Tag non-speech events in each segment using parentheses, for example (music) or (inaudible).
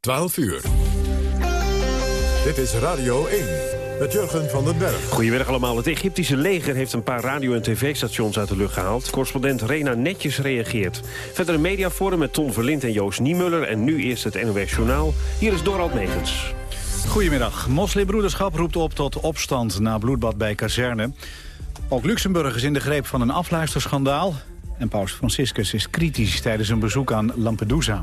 12 uur. Dit is Radio 1 met Jurgen van den Berg. Goedemiddag allemaal. Het Egyptische leger heeft een paar radio- en tv-stations uit de lucht gehaald. Correspondent Rena Netjes reageert. Verder een mediaforum met Ton Verlind en Joost Niemuller. En nu eerst het NOS Journaal. Hier is Dorald Megens. Goedemiddag. Moslimbroederschap roept op tot opstand na bloedbad bij kazerne. Ook Luxemburg is in de greep van een afluisterschandaal. En paus Franciscus is kritisch tijdens een bezoek aan Lampedusa.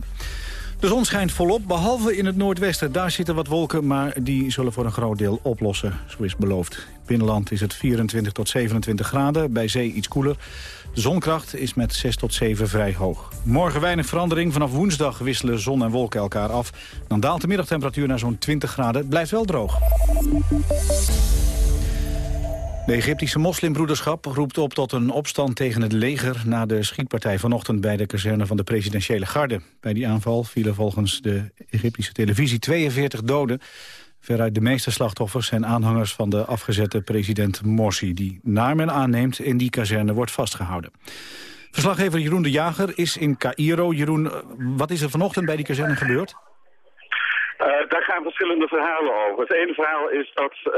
De zon schijnt volop, behalve in het noordwesten. Daar zitten wat wolken, maar die zullen voor een groot deel oplossen, zo is beloofd. Binnenland is het 24 tot 27 graden, bij zee iets koeler. De zonkracht is met 6 tot 7 vrij hoog. Morgen weinig verandering. Vanaf woensdag wisselen zon en wolken elkaar af. Dan daalt de middagtemperatuur naar zo'n 20 graden. Het blijft wel droog. De Egyptische moslimbroederschap roept op tot een opstand tegen het leger... na de schietpartij vanochtend bij de kazerne van de presidentiële garde. Bij die aanval vielen volgens de Egyptische televisie 42 doden. Veruit de meeste slachtoffers zijn aanhangers van de afgezette president Morsi... die naar men aanneemt in die kazerne wordt vastgehouden. Verslaggever Jeroen de Jager is in Cairo. Jeroen, wat is er vanochtend bij die kazerne gebeurd? Uh, daar gaan verschillende verhalen over. Het ene verhaal is dat uh,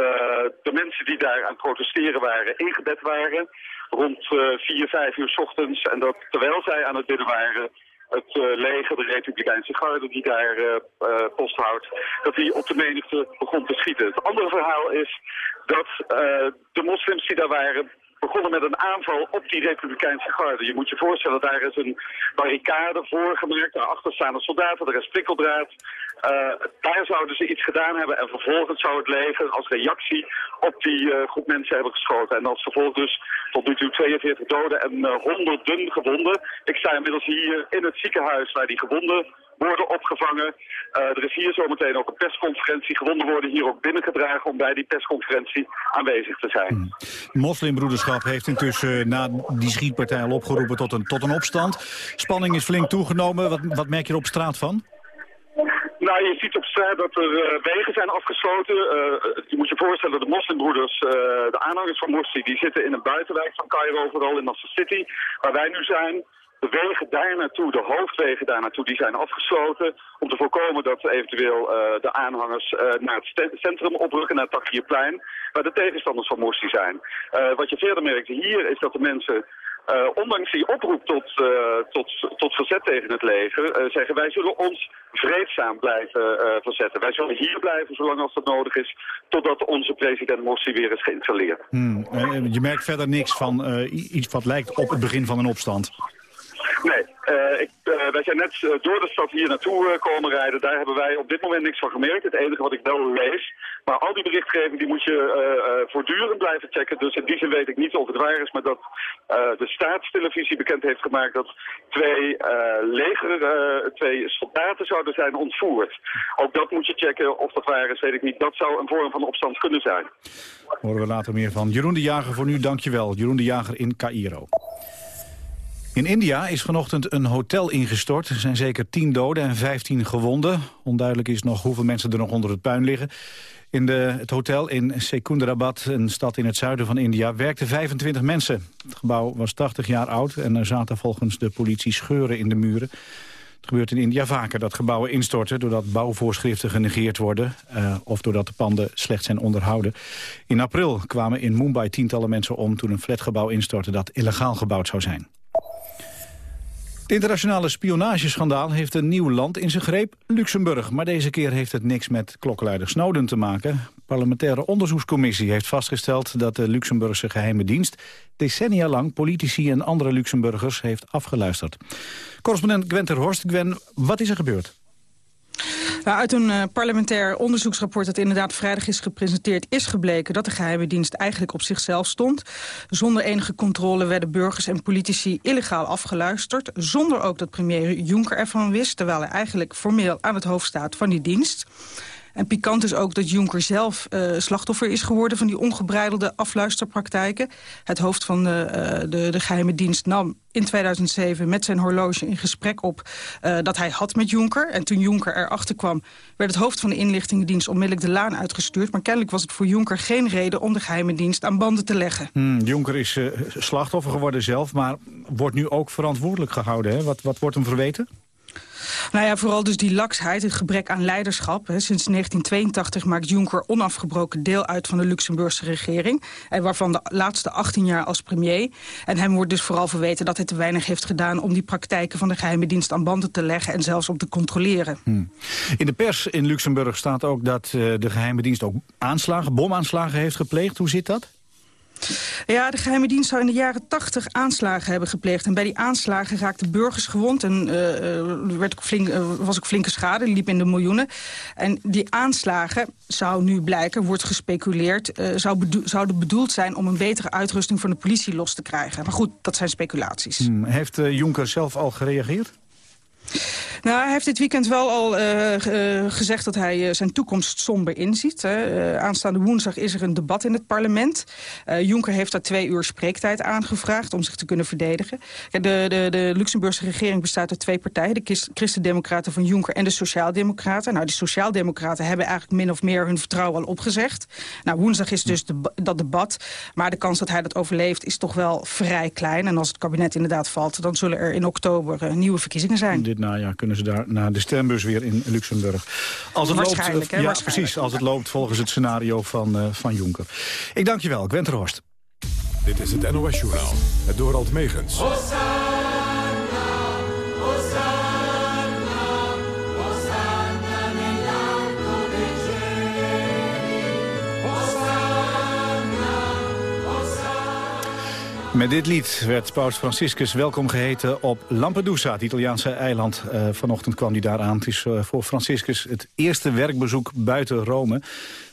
de mensen die daar aan protesteren waren ingebed waren rond uh, 4, 5 uur s ochtends. En dat terwijl zij aan het bidden waren, het leger, de Republikeinse garde die daar post houdt, dat die op de menigte begon te schieten. Het andere verhaal is dat de moslims die daar waren begonnen met een aanval op die Republikeinse garde. Je moet je voorstellen, daar is een barricade voorgemaakt. Daarachter staan de soldaten, er is prikkeldraad. Uh, daar zouden ze iets gedaan hebben en vervolgens zou het leger als reactie op die uh, groep mensen hebben geschoten. En als gevolg dus tot nu toe 42 doden en uh, honderden gewonden. Ik sta inmiddels hier in het ziekenhuis waar die gewonden worden opgevangen. er is hier zometeen ook een persconferentie. Gewonden worden hier ook binnengedragen om bij die persconferentie aanwezig te zijn. Hmm. De moslimbroederschap heeft intussen na die schietpartij al opgeroepen tot een, tot een opstand. Spanning is flink toegenomen. Wat, wat merk je er op straat van? Nou, je ziet op straat dat er uh, wegen zijn afgesloten. Uh, je moet je voorstellen, de moslimbroeders, de aanhangers van Morsi, die zitten in een buitenwijk van Cairo, vooral in Nasser City, waar wij nu zijn. De wegen daar naartoe, de hoofdwegen daar naartoe, die zijn afgesloten om te voorkomen dat eventueel de aanhangers naar het centrum oprukken, naar het Takierplein, waar de tegenstanders van Morsi zijn. wat je verder merkt hier is dat de mensen uh, ondanks die oproep tot, uh, tot, tot verzet tegen het leger, uh, zeggen wij zullen ons vreedzaam blijven verzetten. Wij zullen hier blijven zolang als dat nodig is, totdat onze president Morsi weer is geïnstalleerd. Hmm. je merkt verder niks van iets wat lijkt op het begin van een opstand. Nee, uh, ik, uh, wij zijn net uh, door de stad hier naartoe komen rijden. Daar hebben wij op dit moment niks van gemerkt. Het enige wat ik wel lees. Maar al die berichtgeving die moet je voortdurend blijven checken. Dus in die zin weet ik niet of het waar is. Maar dat de staatstelevisie bekend heeft gemaakt dat twee leger, twee soldaten zouden zijn ontvoerd. Ook dat moet je checken. Of dat waar is, weet ik niet. Dat zou een vorm van opstand kunnen zijn. Horen we later meer van. Jeroen de Jager voor nu, dankjewel. Jeroen de Jager in Cairo. In India is vanochtend een hotel ingestort. Er zijn zeker 10 doden en 15 gewonden. Onduidelijk is nog hoeveel mensen er nog onder het puin liggen. In de, het hotel in Secunderabad, een stad in het zuiden van India, werkten 25 mensen. Het gebouw was 80 jaar oud en er zaten volgens de politie scheuren in de muren. Het gebeurt in India vaker dat gebouwen instorten... doordat bouwvoorschriften genegeerd worden... Uh, of doordat de panden slecht zijn onderhouden. In april kwamen in Mumbai tientallen mensen om... toen een flatgebouw instortte dat illegaal gebouwd zou zijn. Het internationale spionageschandaal heeft een nieuw land in zijn greep, Luxemburg. Maar deze keer heeft het niks met klokkenluider Snowden te maken. De parlementaire onderzoekscommissie heeft vastgesteld dat de Luxemburgse geheime dienst decennia lang politici en andere Luxemburgers heeft afgeluisterd. Correspondent Gwen ter Horst. Gwen, wat is er gebeurd? Nou, uit een uh, parlementair onderzoeksrapport dat inderdaad vrijdag is gepresenteerd... is gebleken dat de geheime dienst eigenlijk op zichzelf stond. Zonder enige controle werden burgers en politici illegaal afgeluisterd. Zonder ook dat premier Juncker ervan wist... terwijl hij eigenlijk formeel aan het hoofd staat van die dienst. En pikant is ook dat Juncker zelf uh, slachtoffer is geworden... van die ongebreidelde afluisterpraktijken. Het hoofd van de, uh, de, de geheime dienst nam in 2007 met zijn horloge in gesprek op dat hij had met Juncker. En toen Juncker erachter kwam, werd het hoofd van de inlichtingendienst onmiddellijk de laan uitgestuurd. Maar kennelijk was het voor Juncker geen reden om de geheime dienst aan banden te leggen. Hmm, Juncker is slachtoffer geworden zelf, maar wordt nu ook verantwoordelijk gehouden. Hè? Wat, wat wordt hem verweten? Nou ja, vooral dus die laksheid, het gebrek aan leiderschap. Sinds 1982 maakt Juncker onafgebroken deel uit van de Luxemburgse regering. En waarvan de laatste 18 jaar als premier. En hem wordt dus vooral verweten dat hij te weinig heeft gedaan... om die praktijken van de geheime dienst aan banden te leggen... en zelfs om te controleren. Hmm. In de pers in Luxemburg staat ook dat uh, de geheime dienst ook aanslagen, bomaanslagen heeft gepleegd. Hoe zit dat? Ja, de geheime dienst zou in de jaren 80 aanslagen hebben gepleegd. En bij die aanslagen raakten burgers gewond en uh, werd ook uh, was ook flinke schade, liep in de miljoenen. En die aanslagen, zou nu blijken, wordt gespeculeerd, zou zouden bedoeld zijn om een betere uitrusting van de politie los te krijgen. Maar goed, dat zijn speculaties. Hmm, heeft Jonker zelf al gereageerd? Nou, hij heeft dit weekend wel al uh, gezegd dat hij uh, zijn toekomst somber inziet. Aanstaande woensdag is er een debat in het parlement. Juncker heeft daar twee uur spreektijd aangevraagd om zich te kunnen verdedigen. De, de, de Luxemburgse regering bestaat uit twee partijen. De Christen-Democraten van Juncker en de Sociaaldemocraten. Nou, de Sociaaldemocraten hebben eigenlijk min of meer hun vertrouwen al opgezegd. Nou, woensdag is dus dat debat. Maar de kans dat hij dat overleeft is toch wel vrij klein. En als het kabinet inderdaad valt, dan zullen er in oktober nieuwe verkiezingen zijn. Dit najaar kunnen ze daar naar de stembus weer in Luxemburg. Als het loopt, ja, precies. Als het loopt volgens het scenario van, uh, van Juncker. Ik dank je wel, Gwent Horst. Dit is het NOS Journaal, het Dorald Megens. Met dit lied werd paus Franciscus welkom geheten op Lampedusa, het Italiaanse eiland. Uh, vanochtend kwam hij daar aan. Het is uh, voor Franciscus het eerste werkbezoek buiten Rome.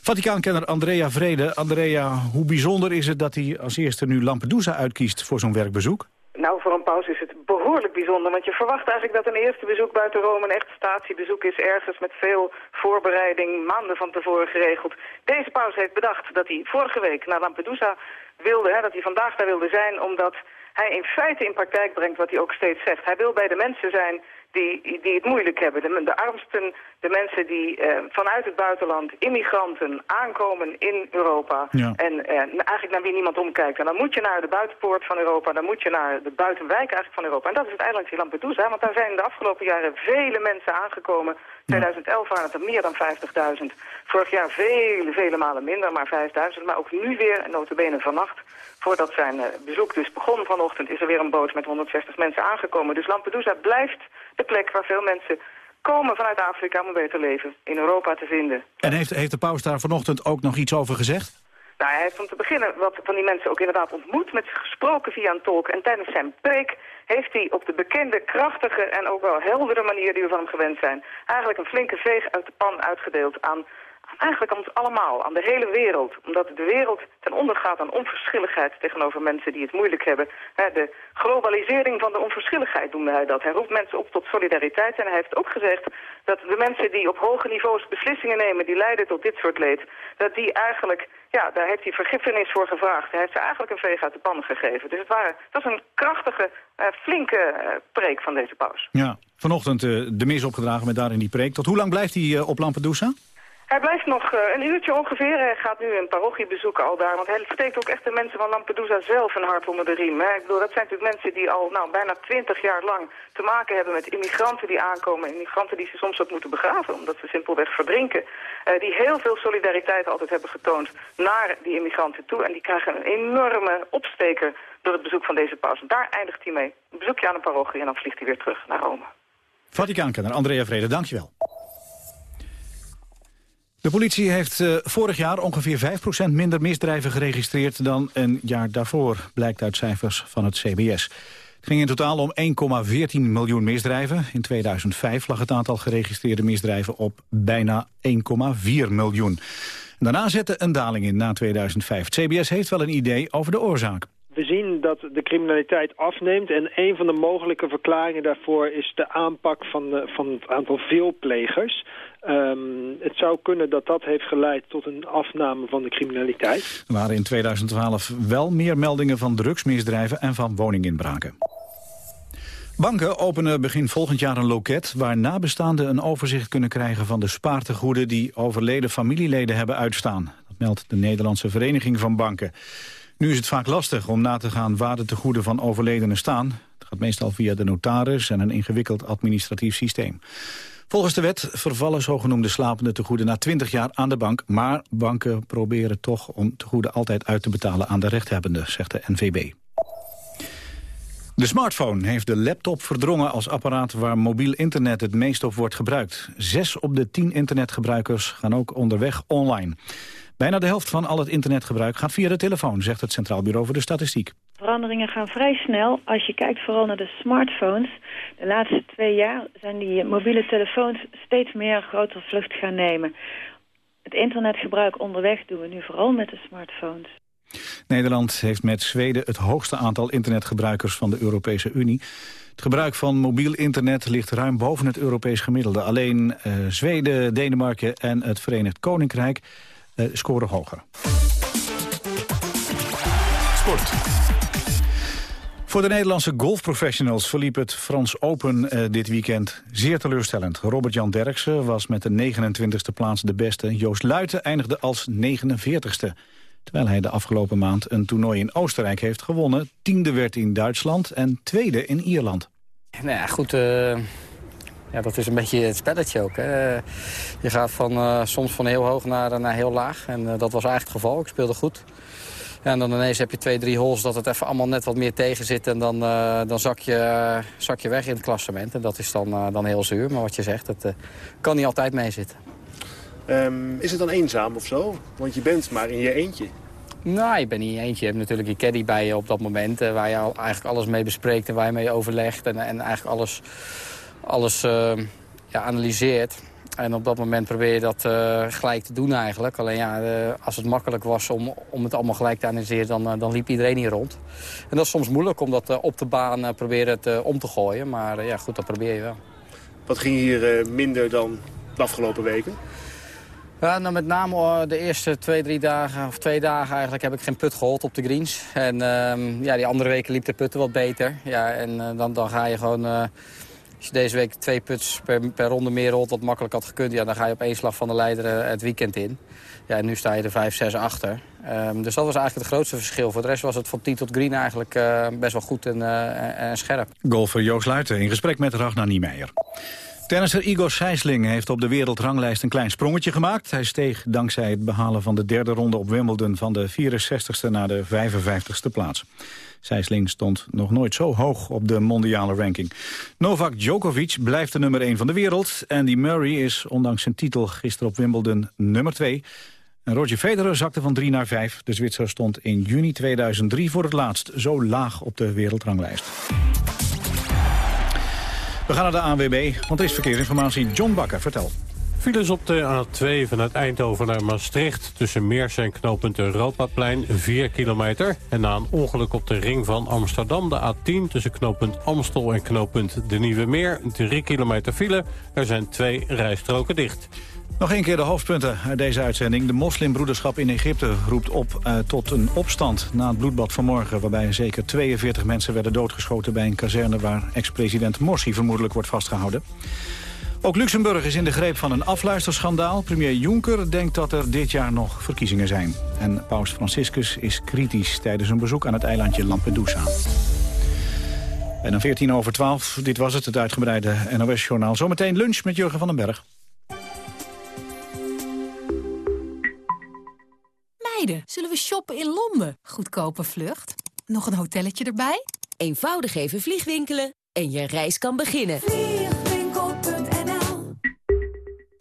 Vaticaankenner Andrea Vrede. Andrea, hoe bijzonder is het dat hij als eerste nu Lampedusa uitkiest voor zo'n werkbezoek? Nou, voor een paus is het behoorlijk bijzonder, want je verwacht eigenlijk dat een eerste bezoek buiten Rome een echt statiebezoek is, ergens met veel voorbereiding, maanden van tevoren geregeld. Deze paus heeft bedacht dat hij vorige week naar Lampedusa wilde, hè, dat hij vandaag daar wilde zijn, omdat hij in feite in praktijk brengt wat hij ook steeds zegt. Hij wil bij de mensen zijn die, die het moeilijk hebben. De, de armsten, de mensen die uh, vanuit het buitenland, immigranten, aankomen in Europa. En uh, eigenlijk naar wie niemand omkijkt. En dan moet je naar de buitenpoort van Europa, dan moet je naar de buitenwijk eigenlijk van Europa. En dat is het eiland Lampedusa, want daar zijn de afgelopen jaren vele mensen aangekomen. 2011 waren het er meer dan 50.000. Vorig jaar vele, vele malen minder, maar 5.000. Maar ook nu weer, en notabene vannacht, voordat zijn uh, bezoek dus begon vanochtend... is er weer een boot met 160 mensen aangekomen. Dus Lampedusa blijft de plek waar veel mensen komen vanuit Afrika om een beter leven in Europa te vinden. En heeft, heeft de paus daar vanochtend ook nog iets over gezegd? Nou, hij heeft om te beginnen wat van die mensen ook inderdaad ontmoet, met gesproken via een tolk. En tijdens zijn preek heeft hij op de bekende, krachtige en ook wel heldere manier die we van hem gewend zijn... eigenlijk een flinke veeg uit de pan uitgedeeld aan eigenlijk aan ons allemaal, aan de hele wereld. Omdat de wereld ten onder gaat aan onverschilligheid tegenover mensen die het moeilijk hebben. De globalisering van de onverschilligheid noemde hij dat. Hij roept mensen op tot solidariteit en hij heeft ook gezegd dat de mensen die op hoge niveaus beslissingen nemen die leiden tot dit soort leed, dat die eigenlijk, ja, daar heeft hij vergiffenis voor gevraagd. Hij heeft ze eigenlijk een veeg uit de pan gegeven. Dus het, waren, het was een krachtige, uh, flinke uh, preek van deze paus. Ja, vanochtend uh, de mis opgedragen met daarin die preek. Tot hoe lang blijft hij op Lampedusa? Hij blijft nog uh, een uurtje ongeveer. Hij gaat nu een parochie bezoeken al daar. Want hij steekt ook echt de mensen van Lampedusa zelf een hart onder de riem. Ik bedoel, dat zijn natuurlijk mensen die al nou, bijna twintig jaar lang te maken hebben met immigranten die aankomen. Immigranten die ze soms ook moeten begraven omdat ze simpelweg verdrinken. Uh, die heel veel solidariteit altijd hebben getoond naar die immigranten toe. En die krijgen een enorme opsteker door het bezoek van deze paus. Daar eindigt hij mee. Een bezoekje aan een parochie en dan vliegt hij weer terug naar Rome. Vaticaankenner Andrea Vrede, dankjewel. De politie heeft uh, vorig jaar ongeveer 5% minder misdrijven geregistreerd dan een jaar daarvoor, blijkt uit cijfers van het CBS. Het ging in totaal om 1,14 miljoen misdrijven. In 2005 lag het aantal geregistreerde misdrijven op bijna 1,4 miljoen. Daarna zette een daling in na 2005. Het CBS heeft wel een idee over de oorzaak. We zien dat de criminaliteit afneemt en een van de mogelijke verklaringen daarvoor is de aanpak van, de, van het aantal veelplegers. Um, het zou kunnen dat dat heeft geleid tot een afname van de criminaliteit. Er waren in 2012 wel meer meldingen van drugsmisdrijven en van woninginbraken. Banken openen begin volgend jaar een loket... waar nabestaanden een overzicht kunnen krijgen van de spaartegoeden... die overleden familieleden hebben uitstaan. Dat meldt de Nederlandse Vereniging van Banken. Nu is het vaak lastig om na te gaan waar de tegoeden van overledenen staan. Het gaat meestal via de notaris en een ingewikkeld administratief systeem. Volgens de wet vervallen zogenoemde slapende tegoeden na 20 jaar aan de bank. Maar banken proberen toch om tegoeden altijd uit te betalen aan de rechthebbende, zegt de NVB. De smartphone heeft de laptop verdrongen als apparaat waar mobiel internet het meest op wordt gebruikt. Zes op de tien internetgebruikers gaan ook onderweg online. Bijna de helft van al het internetgebruik gaat via de telefoon, zegt het Centraal Bureau voor de Statistiek. Veranderingen gaan vrij snel. Als je kijkt vooral naar de smartphones. De laatste twee jaar zijn die mobiele telefoons steeds meer een grotere vlucht gaan nemen. Het internetgebruik onderweg doen we nu vooral met de smartphones. Nederland heeft met Zweden het hoogste aantal internetgebruikers van de Europese Unie. Het gebruik van mobiel internet ligt ruim boven het Europees gemiddelde. Alleen uh, Zweden, Denemarken en het Verenigd Koninkrijk scoren hoger. Sport. Voor de Nederlandse golfprofessionals verliep het Frans Open uh, dit weekend zeer teleurstellend. Robert-Jan Derksen was met de 29e plaats de beste. Joost Luiten eindigde als 49ste. Terwijl hij de afgelopen maand een toernooi in Oostenrijk heeft gewonnen. Tiende werd in Duitsland en tweede in Ierland. Nou ja, goed... Uh... Ja, dat is een beetje het spelletje ook. Hè. Je gaat van, uh, soms van heel hoog naar, naar heel laag. En uh, dat was eigenlijk het geval. Ik speelde goed. Ja, en dan ineens heb je twee, drie holes dat het even allemaal net wat meer tegen zit. En dan, uh, dan zak, je, zak je weg in het klassement. En dat is dan, dan heel zuur. Maar wat je zegt, het kan niet altijd meezitten. Um, is het dan eenzaam of zo? Want je bent maar in je eentje. Nou, je bent niet in je eentje. Je hebt natuurlijk je caddy bij je op dat moment. Waar je al eigenlijk alles mee bespreekt en waar je mee overlegt. En, en eigenlijk alles, alles uh, ja, analyseert. En op dat moment probeer je dat uh, gelijk te doen eigenlijk. Alleen ja, als het makkelijk was om, om het allemaal gelijk te analyseren... dan, dan liep iedereen hier rond. En dat is soms moeilijk om dat op de baan proberen het om te gooien. Maar ja, goed, dat probeer je wel. Wat ging hier minder dan de afgelopen weken? Ja, nou met name de eerste twee, drie dagen, of twee dagen eigenlijk, heb ik geen put gehold op de greens. En um, ja, die andere weken liep de putten wat beter. Ja, en dan, dan ga je gewoon, als je deze week twee puts per, per ronde meer rolt, wat makkelijk had gekund, ja, dan ga je op één slag van de leider uh, het weekend in. Ja, en nu sta je er vijf, zes achter. Um, dus dat was eigenlijk het grootste verschil. Voor de rest was het van 10 tot green eigenlijk best wel goed en, en scherp. Golfer Joost Luiten in gesprek met Ragnar Niemeyer. Tennisser Igor Sijsling heeft op de wereldranglijst een klein sprongetje gemaakt. Hij steeg dankzij het behalen van de derde ronde op Wimbledon... van de 64ste naar de 55ste plaats. Sijsling stond nog nooit zo hoog op de mondiale ranking. Novak Djokovic blijft de nummer 1 van de wereld. Andy Murray is ondanks zijn titel gisteren op Wimbledon nummer 2. En Roger Federer zakte van 3 naar 5. De Zwitser stond in juni 2003 voor het laatst zo laag op de wereldranglijst. We gaan naar de ANWB, want er is verkeersinformatie. John Bakker, vertel. Files op de A2 vanuit Eindhoven naar Maastricht... tussen Meers en knooppunt Europaplein, 4 kilometer. En na een ongeluk op de ring van Amsterdam, de A10... tussen knooppunt Amstel en knooppunt De Nieuwe Meer, 3 kilometer file. Er zijn twee rijstroken dicht. Nog een keer de hoofdpunten uit deze uitzending. De moslimbroederschap in Egypte roept op uh, tot een opstand na het bloedbad vanmorgen... waarbij zeker 42 mensen werden doodgeschoten bij een kazerne... waar ex-president Morsi vermoedelijk wordt vastgehouden. Ook Luxemburg is in de greep van een afluisterschandaal. Premier Juncker denkt dat er dit jaar nog verkiezingen zijn. En paus Franciscus is kritisch tijdens een bezoek aan het eilandje Lampedusa. En 14 over 12, dit was het, het uitgebreide NOS-journaal. Zometeen lunch met Jurgen van den Berg. Zullen we shoppen in Londen? Goedkope vlucht. Nog een hotelletje erbij? Eenvoudig even vliegwinkelen en je reis kan beginnen.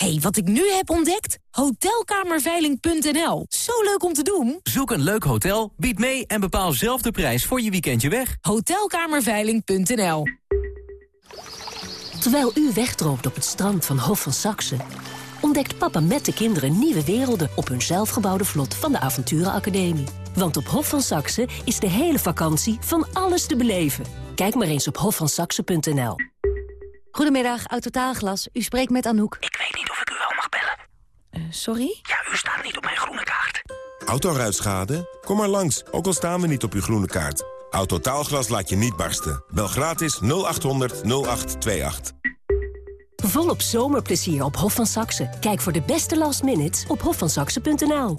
Hey, wat ik nu heb ontdekt? Hotelkamerveiling.nl. Zo leuk om te doen. Zoek een leuk hotel, bied mee en bepaal zelf de prijs voor je weekendje weg. Hotelkamerveiling.nl. Terwijl u wegdroomt op het strand van Hof van Saxe... ontdekt papa met de kinderen nieuwe werelden... op hun zelfgebouwde vlot van de Avonturenacademie. Want op Hof van Saxe is de hele vakantie van alles te beleven. Kijk maar eens op hofvansaxe.nl. Goedemiddag, Autotaalglas. U spreekt met Anouk. Ik weet niet of ik u wel sorry? Ja, u staat niet op mijn groene kaart. Autoruitschade? Kom maar langs, ook al staan we niet op uw groene kaart. Autotaalglas laat je niet barsten. Bel gratis 0800 0828. Volop zomerplezier op Hof van Saxe. Kijk voor de beste last minutes op hofvansaxe.nl.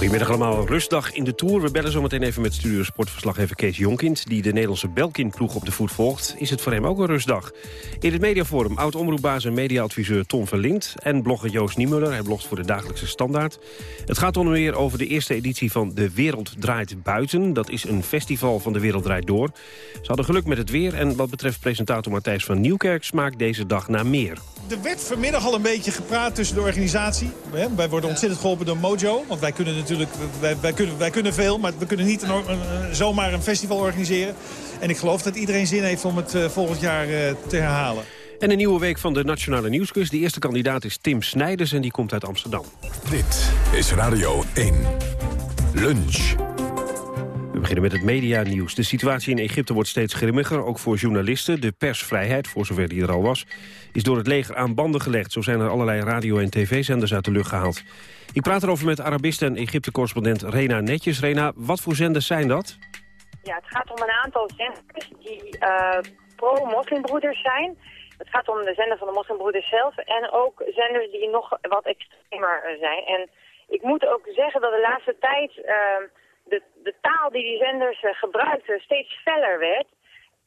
Goedemiddag allemaal. Rustdag in de Tour. We bellen zometeen even met studio sportverslaggever Kees Jonkind... die de Nederlandse Belkin-ploeg op de voet volgt. Is het voor hem ook een rustdag? In het mediaforum oud-omroepbaas en mediaadviseur Tom Verlind... en blogger Joost Niemuller. Hij blogt voor de Dagelijkse Standaard. Het gaat onder meer over de eerste editie van De Wereld Draait Buiten. Dat is een festival van De Wereld Draait Door. Ze hadden geluk met het weer en wat betreft presentator Matthijs van Nieuwkerk... smaakt deze dag naar meer. Er werd vanmiddag al een beetje gepraat tussen de organisatie. Wij worden ontzettend geholpen door Mojo. Want wij kunnen natuurlijk wij, wij, kunnen, wij kunnen veel, maar we kunnen niet een, een, zomaar een festival organiseren. En ik geloof dat iedereen zin heeft om het uh, volgend jaar uh, te herhalen. En een nieuwe week van de Nationale Nieuwsquiz. De eerste kandidaat is Tim Snijders en die komt uit Amsterdam. Dit is Radio 1. Lunch. We beginnen met het medianieuws. De situatie in Egypte wordt steeds grimmiger, ook voor journalisten. De persvrijheid, voor zover die er al was, is door het leger aan banden gelegd. Zo zijn er allerlei radio- en tv-zenders uit de lucht gehaald. Ik praat erover met Arabist en Egypte-correspondent Rena Netjes. Rena, wat voor zenders zijn dat? Ja, het gaat om een aantal zenders die uh, pro-moslimbroeders zijn. Het gaat om de zender van de moslimbroeders zelf en ook zenders die nog wat extremer zijn. En ik moet ook zeggen dat de laatste tijd uh, de, de taal die die zenders uh, gebruikten steeds feller werd.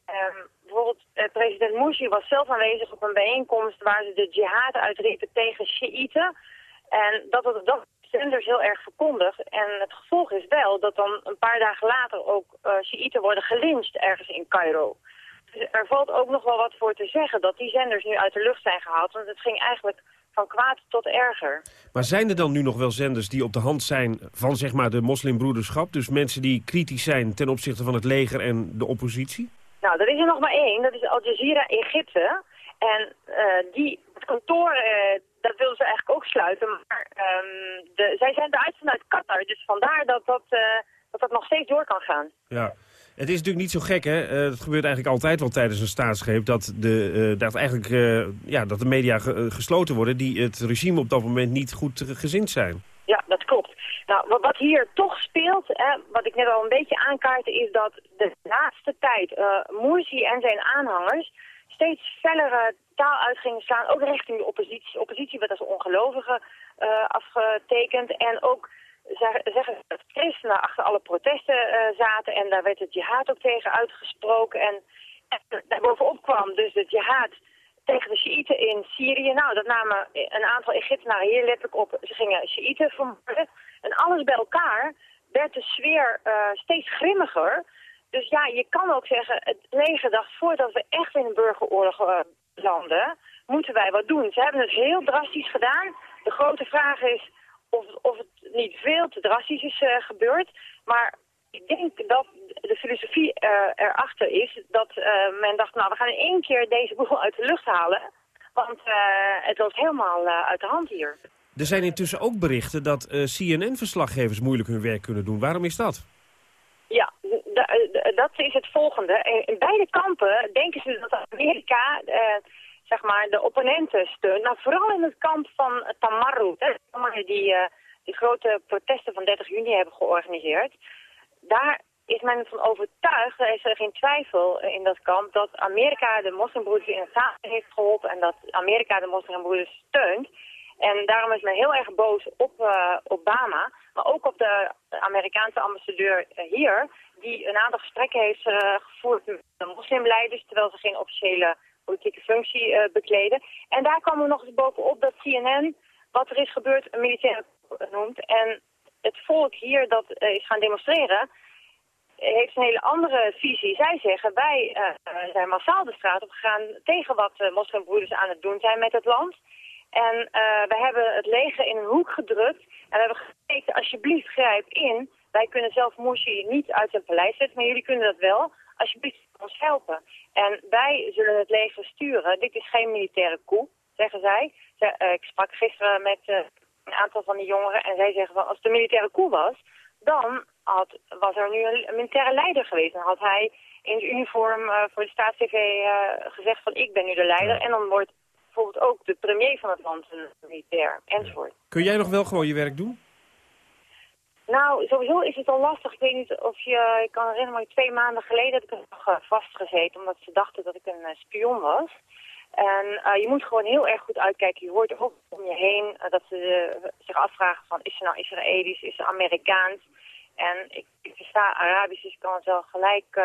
Um, bijvoorbeeld uh, president Morsi was zelf aanwezig op een bijeenkomst waar ze de jihad uitriepen tegen Shiiten. En dat dat zenders heel erg verkondigt. En het gevolg is wel dat dan een paar dagen later ook uh, Shiiten worden gelincht ergens in Cairo. Dus er valt ook nog wel wat voor te zeggen dat die zenders nu uit de lucht zijn gehaald. Want het ging eigenlijk van kwaad tot erger. Maar zijn er dan nu nog wel zenders die op de hand zijn van zeg maar de moslimbroederschap? Dus mensen die kritisch zijn ten opzichte van het leger en de oppositie? Nou, er is er nog maar één. Dat is Al Jazeera Egypte. En uh, die, het kantoor, uh, dat wilden ze eigenlijk ook sluiten. Maar um, de, zij zijn eruit vanuit Qatar. Dus vandaar dat dat, uh, dat dat nog steeds door kan gaan. Ja. Het is natuurlijk niet zo gek, hè? Uh, het gebeurt eigenlijk altijd wel tijdens een staatsgreep... dat de, uh, dat eigenlijk, uh, ja, dat de media ge gesloten worden... die het regime op dat moment niet goed gezind zijn. Ja, dat klopt. Nou, wat hier toch speelt, hè, wat ik net al een beetje aankaartte... is dat de laatste tijd Morsi en zijn aanhangers steeds fellere taal uit gingen slaan, ook richting de oppositie. Oppositie werd als ongelovige afgetekend en ook zeggen dat christenen achter alle protesten uh, zaten en daar werd het jihad ook tegen uitgesproken. En, en daarbovenop kwam dus het jihad tegen de Shiiten in Syrië. Nou, dat namen een aantal Egyptenaren hier letterlijk op. Ze gingen Shiiten vermoorden. En alles bij elkaar werd de sfeer uh, steeds grimmiger. Dus ja, je kan ook zeggen, het leger dacht voordat we echt in een burgeroorlog uh, landen, moeten wij wat doen. Ze hebben het heel drastisch gedaan. De grote vraag is of, of het niet veel te drastisch is uh, gebeurd. Maar ik denk dat de filosofie uh, erachter is dat men dacht, nou we gaan in één keer deze boel (laughs) uit de lucht halen. Want het loopt helemaal uit de hand hier. Er zijn intussen ook berichten dat CNN-verslaggevers moeilijk hun werk kunnen doen. Waarom is dat? Ja, dat is het volgende. In beide kampen denken ze dat Amerika, zeg maar, de opponenten steunt. Nou, vooral in het kamp van Tamarru, die, uh, die grote protesten van 30 juni hebben georganiseerd. Daar is men van overtuigd, er is er geen twijfel in dat kamp, dat Amerika de moslimbroeders in het zaken heeft geholpen en dat Amerika de moslimbroeders steunt. En daarom is men heel erg boos op uh, Obama, maar ook op de Amerikaanse ambassadeur hier, die een aantal gesprekken heeft uh, gevoerd met de moslimleiders, terwijl ze geen officiële politieke functie bekleden. En daar kwam er nog eens bovenop dat CNN, wat er is gebeurd, een militaire noemt. En het volk hier dat is gaan demonstreren, heeft een hele andere visie. Zij zeggen, wij zijn massaal de straat op gegaan tegen wat moslimbroeders aan het doen zijn met het land. En uh, we hebben het leger in een hoek gedrukt. En we hebben gezegd, alsjeblieft grijp in. Wij kunnen zelf Morsi niet uit zijn paleis zetten, maar jullie kunnen dat wel. Alsjeblieft ons helpen. En wij zullen het leger sturen. Dit is geen militaire coup, zeggen zij. Ze, uh, ik sprak gisteren met uh, een aantal van die jongeren. En zij zeggen van als de militaire coup was, dan had, was er nu een, een militaire leider geweest. Dan had hij in zijn uniform eh, voor de staatstv eh, gezegd van ik ben nu de leider. En dan wordt bijvoorbeeld ook de premier van het land een militair, enzovoort. Kun jij nog wel gewoon je werk doen? Nou, sowieso is het al lastig. Ik weet niet of je... Ik kan herinneren, maar twee maanden geleden heb ik nog eh, vastgezeten... omdat ze dachten dat ik een eh, spion was. En uh, je moet gewoon heel erg goed uitkijken. Je hoort ook om je heen dat ze zich afvragen van... is ze nou Israëlisch, is ze Amerikaans? En ik, ik versta Arabisch, dus ik kan het wel gelijk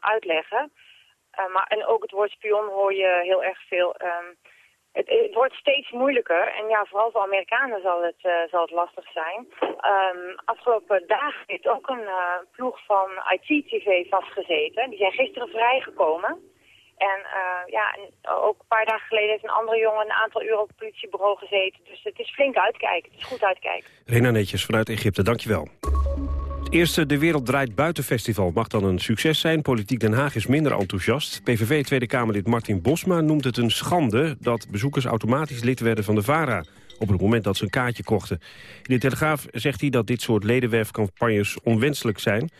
uitleggen. maar, en ook het woord spion hoor je heel erg veel... Um, het, wordt steeds moeilijker en ja, vooral voor Amerikanen zal het, uh, zal het lastig zijn. Um, afgelopen dagen heeft ook een uh, ploeg van IT-TV vastgezeten. Die zijn gisteren vrijgekomen. En uh, ja, en ook een paar dagen geleden heeft een andere jongen een aantal uren op het politiebureau gezeten. Dus het is flink uitkijken, het is goed uitkijken. Rena Netjes vanuit Egypte, dankjewel eerste De Wereld Draait Buiten Festival mag dan een succes zijn. Politiek Den Haag is minder enthousiast. PVV Tweede Kamerlid Martin Bosma noemt het een schande... dat bezoekers automatisch lid werden van de VARA op het moment dat ze een kaartje kochten. In de Telegraaf zegt hij dat dit soort ledenwerfcampagnes onwenselijk zijn.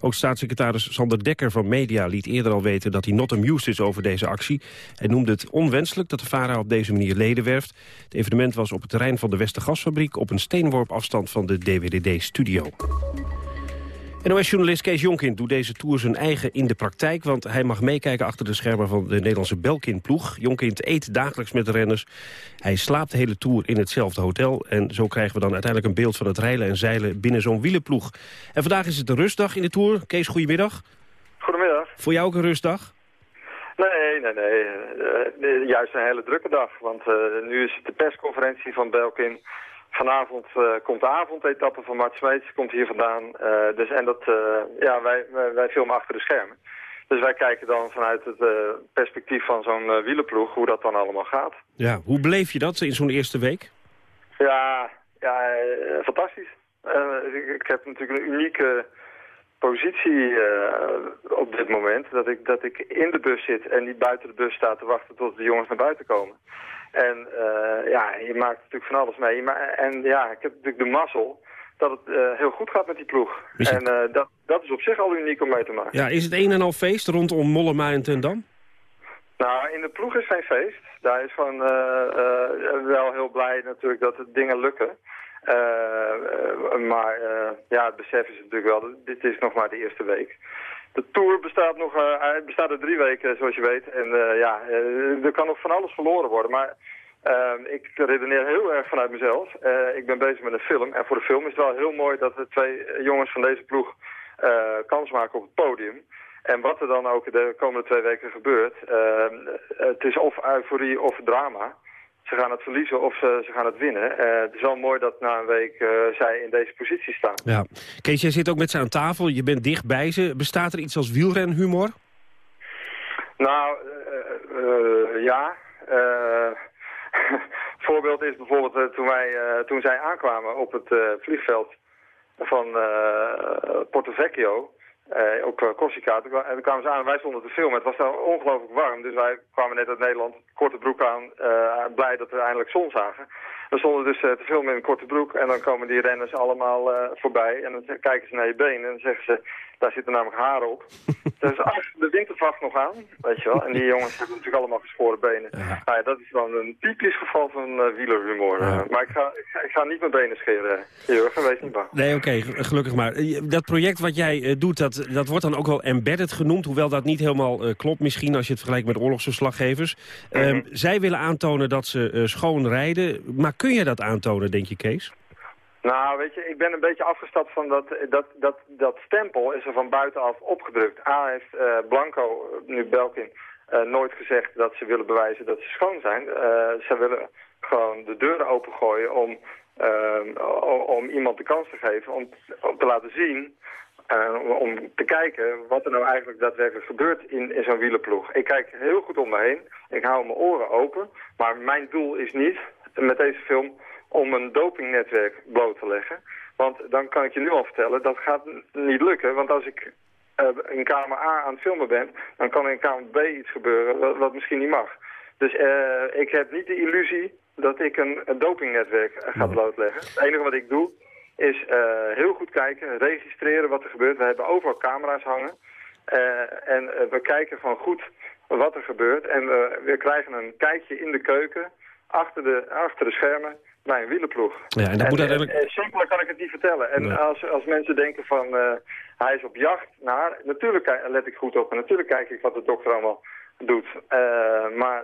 Ook staatssecretaris Sander Dekker van Media liet eerder al weten dat hij not amused is over deze actie. Hij noemde het onwenselijk dat de VARA op deze manier leden werft. Het evenement was op het terrein van de Westergasfabriek op een steenworp afstand van de DWDD-studio. NOS-journalist Kees Jonkind doet deze tour zijn eigen in de praktijk... want hij mag meekijken achter de schermen van de Nederlandse Belkin-ploeg. Jonkind eet dagelijks met de renners. Hij slaapt de hele tour in hetzelfde hotel... en zo krijgen we dan uiteindelijk een beeld van het rijlen en zeilen binnen zo'n wielenploeg. En vandaag is het de rustdag in de tour. Kees, goedemiddag. Goedemiddag. Voor jou ook een rustdag? Nee, nee, nee. Uh, juist een hele drukke dag. Want uh, nu is het de persconferentie van Belkin... Vanavond uh, komt de avondetappe van Mart Smeets, komt hier vandaan. Uh, dus, en dat, uh, ja, wij, wij, wij, filmen achter de schermen. Dus wij kijken dan vanuit het perspectief van zo'n wielenploeg hoe dat dan allemaal gaat. Ja, hoe beleef je dat in zo'n eerste week? Ja, ja fantastisch. Ik, ik, heb natuurlijk een unieke positie op dit moment. Dat ik, dat ik in de bus zit en niet buiten de bus sta te wachten tot de jongens naar buiten komen. En uh, ja, je maakt natuurlijk van alles mee. Maar, en ja, ik heb natuurlijk de mazzel dat het uh, heel goed gaat met die ploeg. En uh, dat, dat is op zich al uniek om mee te maken. Ja, is het een en al feest rondom Mollema en Tendam? Nou, in de ploeg is geen feest. Daar is gewoon wel heel blij natuurlijk dat het dingen lukken. maar ja, het besef is natuurlijk wel, dit is nog maar de eerste week. De Tour bestaat, nog, uh, bestaat er drie weken, zoals je weet. En uh, ja, uh, er kan nog van alles verloren worden. Maar ik redeneer heel erg vanuit mezelf. ik ben bezig met een film. En voor de film is het wel heel mooi dat de twee jongens van deze ploeg kans maken op het podium. En wat er dan ook de komende twee weken gebeurt, het is of euforie of drama ze gaan het verliezen of ze, ze gaan het winnen. Uh, het is wel mooi dat na een week uh, zij in deze positie staan. Ja. Kees, jij zit ook met ze aan tafel. Je bent dicht bij ze. Bestaat er iets als wielrenhumor? Nou, uh, ja. (laughs) voorbeeld is bijvoorbeeld toen, wij, toen zij aankwamen op het vliegveld van Porto Vecchio... Uh, op Corsica. En dan kwamen ze aan wij stonden te filmen. Het was daar ongelooflijk warm, dus wij kwamen net uit Nederland, korte broek aan, uh, blij dat we eindelijk zon zagen. We stonden dus te filmen in een korte broek en dan komen die renners allemaal voorbij en dan kijken ze naar je been en dan zeggen ze, daar zitten namelijk haren op. (laughs) dus ach, de wintervracht nog aan, weet je wel. En die jongens hebben natuurlijk allemaal geschoren benen. Ja. Nou ja, dat is dan een typisch geval van wielerhumor. Ja. maar ik ga, ik ga, ik, ga, niet mijn benen scheren, Jurgen, wees niet bang. Nee, oké, okay, gelukkig maar. Dat project wat jij doet, dat dat, wordt dan ook wel embedded genoemd, hoewel dat niet helemaal uh, klopt misschien als je het vergelijkt met oorlogsverslaggevers. Mm -hmm. zij willen aantonen dat ze schoon rijden, maar kun je dat aantonen, denk je Kees? Nou, weet je, ik ben een beetje afgestapt van dat, dat, dat, dat stempel is er van buitenaf opgedrukt. A heeft uh, Blanco, nu Belkin, nooit gezegd dat ze willen bewijzen dat ze schoon zijn. ze willen gewoon de deuren opengooien om, om iemand de kans te geven, om, te laten zien om te kijken wat er nou eigenlijk daadwerkelijk gebeurt in, in zo'n wielenploeg. Ik kijk heel goed om me heen. Ik hou mijn oren open. Maar mijn doel is niet met deze film om een dopingnetwerk bloot te leggen. Want dan kan ik je nu al vertellen, dat gaat niet lukken. Want als ik uh, in kamer A aan het filmen ben, dan kan in kamer B iets gebeuren wat, wat misschien niet mag. Dus uh, ik heb niet de illusie dat ik een, een dopingnetwerk eh, ga blootleggen. Het enige wat ik doe is eh, heel goed kijken, registreren wat er gebeurt. We hebben overal camera's hangen. Eh, en eh, we kijken van goed wat er gebeurt. En we krijgen een kijkje in de keuken, achter de, achter de schermen, bij een wielenploeg. Ja, en dat moet uiteindelijk... eh, simpeler kan ik het niet vertellen. En Nee. als, als mensen denken van eh, hij is op jacht naar, natuurlijk let ik goed op. En natuurlijk kijk ik wat de dokter allemaal doet. Eh, maar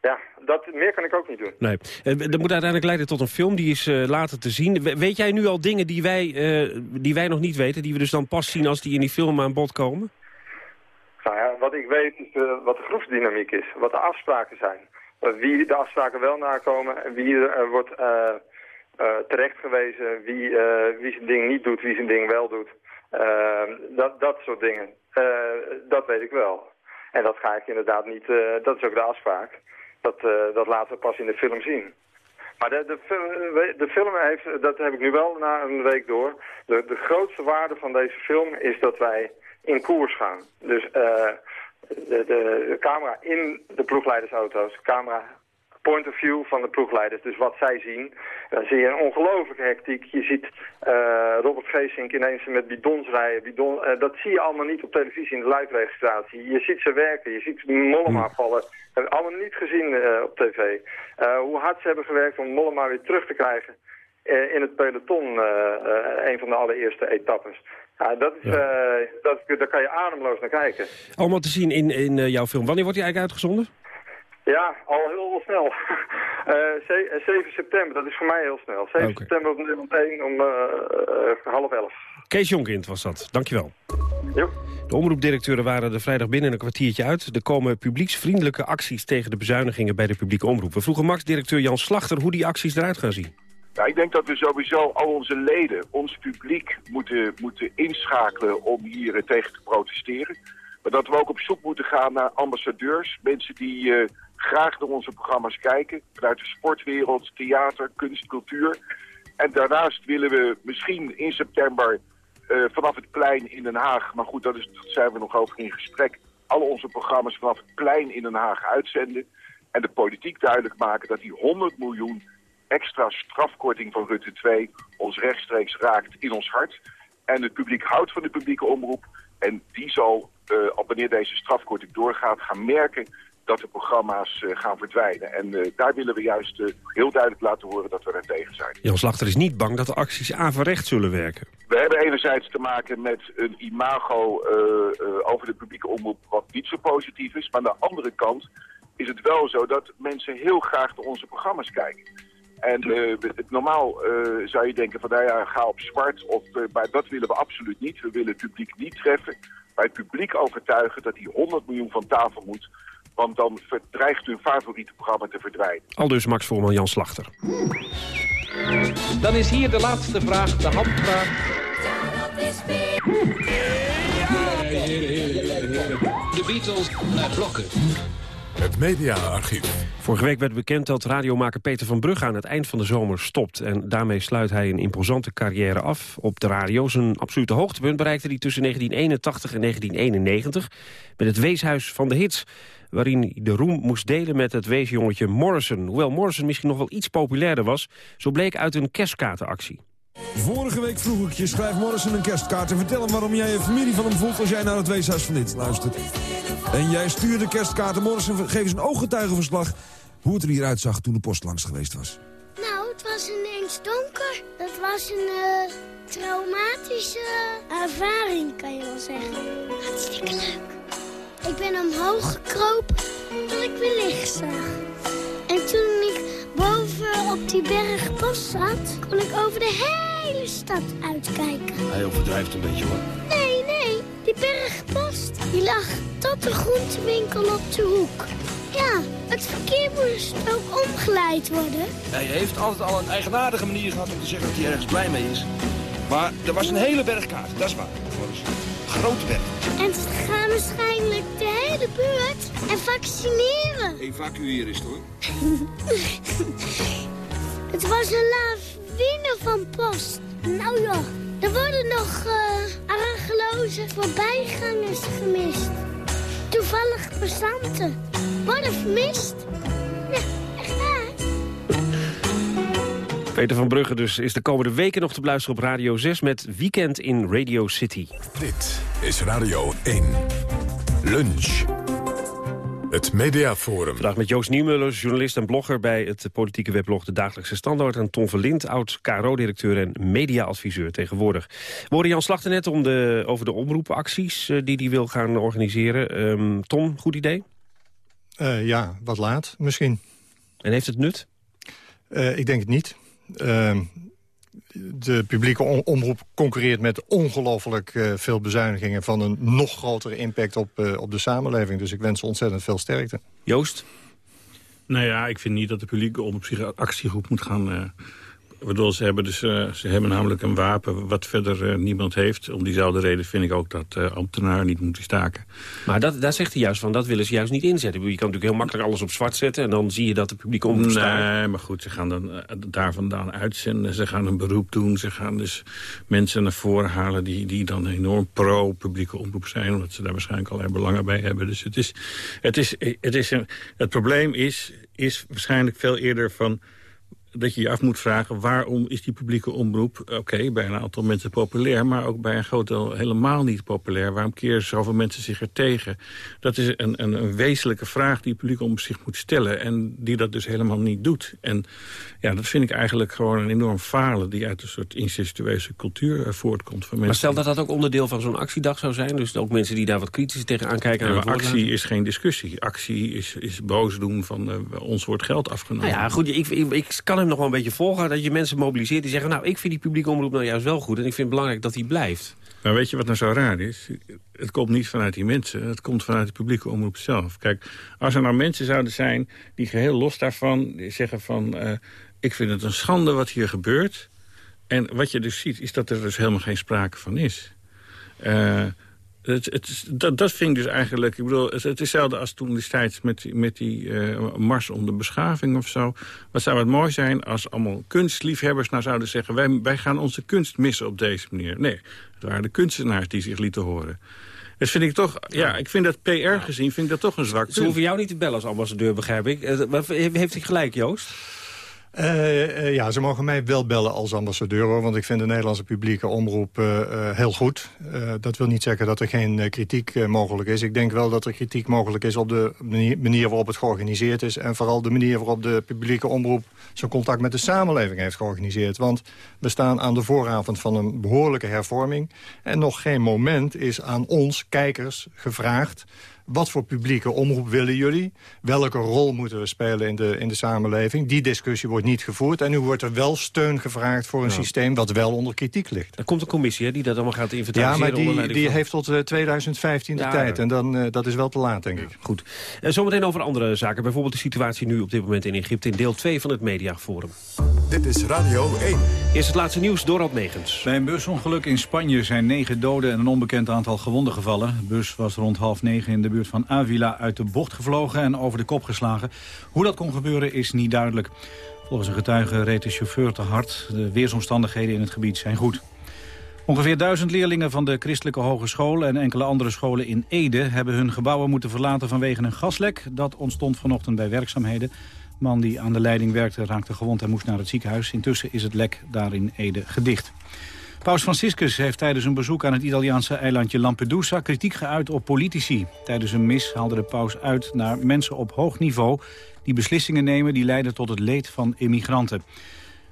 ja, dat, meer kan ik ook niet doen. Nee, dat moet uiteindelijk leiden tot een film, die is later te zien. We- weet jij nu al dingen die wij, die wij nog niet weten, die we dus dan pas zien als die in die film aan bod komen? Nou ja, wat ik weet is wat de groepsdynamiek is, wat de afspraken zijn. Wie de afspraken wel nakomen en wie er wordt eh eh, terecht gewezen, wie, eh, wie zijn ding niet doet, wie zijn ding wel doet. Eh, dat, dat soort dingen. Dat weet ik wel. En dat ga ik inderdaad niet, dat is ook de afspraak. Dat, dat laten we pas in de film zien. Maar de, de, film, de film heeft, dat heb ik nu wel na een week door. De, de grootste waarde van deze film is dat wij in koers gaan. Dus eh, de, de, de camera in de ploegleidersauto's, camera point of view van de ploegleiders, dus wat zij zien. Dan zie je een ongelooflijke hectiek. Je ziet eh, Robert Geesink ineens met bidons rijden. Bidon, eh, dat zie je allemaal niet op televisie in de live-registratie. Je ziet ze werken, je ziet Mollema vallen. Dat hebben we allemaal niet gezien eh, op tv. Hoe hard ze hebben gewerkt om Mollema weer terug te krijgen in het peloton, een van de allereerste etappes. Ja, dat is, eh, dat, daar kan je ademloos naar kijken. Allemaal te zien in, in eh, jouw film. Wanneer wordt die eigenlijk uitgezonden? Ja, al heel snel. (laughs) Ze- eh, 7 september, dat is voor mij heel snel. 7 Oké. september op Nederland 1 om half elf. Kees Jonkind was dat, dankjewel. Jo. De omroepdirecteuren waren er vrijdag binnen een kwartiertje uit. Er komen publieksvriendelijke acties tegen de bezuinigingen bij de publieke omroep. We vroegen Max-directeur Jan Slachter hoe die acties eruit gaan zien. Ja, ik denk dat we sowieso al onze leden, ons publiek, moeten, moeten inschakelen om hier eh, tegen te protesteren. Maar dat we ook op zoek moeten gaan naar ambassadeurs. Mensen die eh, graag naar onze programma's kijken. Vanuit de sportwereld, theater, kunst, cultuur. En daarnaast willen we misschien in september eh, vanaf het plein in Den Haag... maar goed, is, dat zijn we nog over in gesprek... alle onze programma's vanaf het plein in Den Haag uitzenden. En de politiek duidelijk maken dat die 100 miljoen extra strafkorting van Rutte 2 ons rechtstreeks raakt in ons hart. En het publiek houdt van de publieke omroep. En die zal, op wanneer deze strafkorting doorgaat, gaan merken dat de programma's eh, gaan verdwijnen. En eh, daar willen we juist heel duidelijk laten horen dat we er tegen zijn. Jan Slachter is niet bang dat de acties averecht zullen werken. We hebben enerzijds te maken met een imago over de publieke omroep wat niet zo positief is. Maar aan de andere kant is het wel zo dat mensen heel graag naar onze programma's kijken. En eh, het, normaal eh, zou je denken van nou ja, ga op zwart. Of, eh, maar dat willen we absoluut niet. We willen het publiek niet treffen. Maar het publiek overtuigen dat die 100 miljoen van tafel moet. Want dan dreigt hun favoriete programma te verdwijnen. Al dus Max Voorman Jan Slachter. Dan is hier de laatste vraag, de handvraag. De Beatles naar blokken. Het mediaarchief. Vorige week werd bekend dat radiomaker Peter van Brugge aan het eind van de zomer stopt. En daarmee sluit hij een imposante carrière af op de radio. Zijn absolute hoogtepunt bereikte hij tussen 1981 en 1991... met het Weeshuis van de Hits, waarin hij de roem moest delen met het weesjongetje Morrison. Hoewel Morrison misschien nog wel iets populairder was... zo bleek uit een kerstkaartenactie. Vorige week vroeg ik je, schrijf Morrison een kerstkaart... en vertel hem waarom jij je familie van hem voelt als jij naar het weeshuis van dit luistert. En jij stuurde kerstkaarten Morrison, geef eens een ooggetuigenverslag... hoe het er hieruit zag toen de post langs geweest was. Nou, het was ineens donker. Dat was een eh, traumatische ervaring, kan je wel zeggen. Hartstikke leuk. Ik ben omhoog gekropen tot ik weer licht zag. En toen ik boven op die berg bos zat, kon ik over de hele stad uitkijken. Hij overdrijft een beetje hoor. Nee, nee, die bergpost, die lag tot de groentewinkel op de hoek. Ja, het verkeer moest ook omgeleid worden. Hij heeft altijd al een eigenaardige manier gehad om te zeggen dat hij ergens blij mee is. Maar er was een hele bergkaart, dat is waar. En ze gaan waarschijnlijk de hele buurt en vaccineren. Evacueren is het hoor. (laughs) Het was een lawine van post. Nou ja, er worden nog eh argeloze voorbijgangers gemist. Toevallig passanten worden vermist. Ja. Peter van Brugge dus is de komende weken nog te beluisteren op Radio 6... met Weekend in Radio City. Dit is Radio 1. Lunch. Het Mediaforum. Vandaag met Joost Niemuller, journalist en blogger... bij het politieke weblog De Dagelijkse Standaard... en Ton Verlind, oud-KRO-directeur en mediaadviseur tegenwoordig. We hoorden Jan Slachter net om de, over de omroepacties... Uh, die hij wil gaan organiseren. Um, Tom, goed idee? Uh, ja, wat laat misschien. En heeft het nut? Uh, ik denk het niet. Uh, de publieke omroep concurreert met ongelooflijk uh, veel bezuinigingen... van een nog grotere impact op, uh, op de samenleving. Dus ik wens ze ontzettend veel sterkte. Joost? Nou ja, ik vind niet dat de publieke omroep zich actiegroep moet gaan... Uh, Waardoor ze hebben, dus, uh, ze hebben namelijk een wapen wat verder uh, niemand heeft. Om diezelfde reden vind ik ook dat uh, ambtenaren niet moeten staken. Maar dat, daar zegt hij juist van, dat willen ze juist niet inzetten. Je kan natuurlijk heel makkelijk alles op zwart zetten... en dan zie je dat de publieke omroep. Nee, maar goed, ze gaan dan daar vandaan uitzenden. Ze gaan een beroep doen. Ze gaan dus mensen naar voren halen die, die dan enorm pro-publieke omroep zijn. Omdat ze daar waarschijnlijk allerlei belangen bij hebben. Dus het is, het is, het is een, het probleem is, is waarschijnlijk veel eerder van dat je je af moet vragen... waarom is die publieke omroep, oké, okay, bij een aantal mensen populair... maar ook bij een groot deel helemaal niet populair. Waarom keren zoveel mensen zich er tegen? Dat is een, een, een wezenlijke vraag die de publieke omroep zich moet stellen... en die dat dus helemaal niet doet. En ja, dat vind ik eigenlijk gewoon een enorm falen... die uit een soort incestueuze cultuur uh, voortkomt. Van mensen. Maar stel dat dat ook onderdeel van zo'n actiedag zou zijn... dus ook mensen die daar wat kritisch tegen aankijken... Ja, maar actie is geen discussie. Actie is, is boos doen van uh, ons wordt geld afgenomen. Nou ja, goed, ik, ik, ik kan hem nog wel een beetje volgen... dat je mensen mobiliseert die zeggen... nou, ik vind die publieke omroep nou juist wel goed... en ik vind het belangrijk dat die blijft. Maar weet je wat nou zo raar is? Het komt niet vanuit die mensen, het komt vanuit de publieke omroep zelf. Kijk, als er nou mensen zouden zijn die geheel los daarvan zeggen van... Uh, ik vind het een schande wat hier gebeurt. En wat je dus ziet, is dat er dus helemaal geen sprake van is. Uh, het, het, dat, dat vind ik dus eigenlijk... Ik bedoel, het, het is hetzelfde als toen destijds met, met die uh, mars om de beschaving of zo. Wat zou het mooi zijn als allemaal kunstliefhebbers nou zouden zeggen... wij, wij gaan onze kunst missen op deze manier. Nee, het waren de kunstenaars die zich lieten horen. Dat vind ik toch, ja, ik vind dat PR gezien, vind ik dat toch een zwak Ze hoeven jou niet te bellen als ambassadeur, begrijp ik. Uh, heeft hij gelijk, Joost? Uh, uh, ja, ze mogen mij wel bellen als ambassadeur, hoor, want ik vind de Nederlandse publieke omroep uh, heel goed. dat wil niet zeggen dat er geen kritiek mogelijk is. Ik denk wel dat er kritiek mogelijk is op de manier waarop het georganiseerd is... en vooral de manier waarop de publieke omroep zijn contact met de samenleving heeft georganiseerd. Want we staan aan de vooravond van een behoorlijke hervorming... en nog geen moment is aan ons, kijkers, gevraagd wat voor publieke omroep willen jullie? Welke rol moeten we spelen in de, in de samenleving? Die discussie wordt niet gevoerd. En nu wordt er wel steun gevraagd voor een ja. systeem dat wel onder kritiek ligt. Er komt een commissie hè, die dat allemaal gaat inventariseren. Ja, maar die, die heeft tot uh, 2015 de ja, tijd. En dan, uh, dat is wel te laat, denk ik. Goed. Uh, zometeen over andere zaken. Bijvoorbeeld de situatie nu op dit moment in Egypte... in deel 2 van het Mediaforum. Dit is Radio 1. Eerst het laatste nieuws, Dorald Megens. Bij een busongeluk in Spanje zijn negen doden en een onbekend aantal gewonden gevallen. De bus was rond half negen in de van Avila uit de bocht gevlogen en over de kop geslagen. Hoe dat kon gebeuren is niet duidelijk. Volgens een getuige reed de chauffeur te hard. De weersomstandigheden in het gebied zijn goed. Ongeveer duizend leerlingen van de Christelijke Hogeschool en enkele andere scholen in Ede hebben hun gebouwen moeten verlaten vanwege een gaslek. Dat ontstond vanochtend bij werkzaamheden. De man die aan de leiding werkte raakte gewond en moest naar het ziekenhuis. Intussen is het lek daar in Ede gedicht. Paus Franciscus heeft tijdens een bezoek aan het Italiaanse eilandje Lampedusa kritiek geuit op politici. Tijdens een mis haalde de paus uit naar mensen op hoog niveau die beslissingen nemen die leiden tot het leed van immigranten.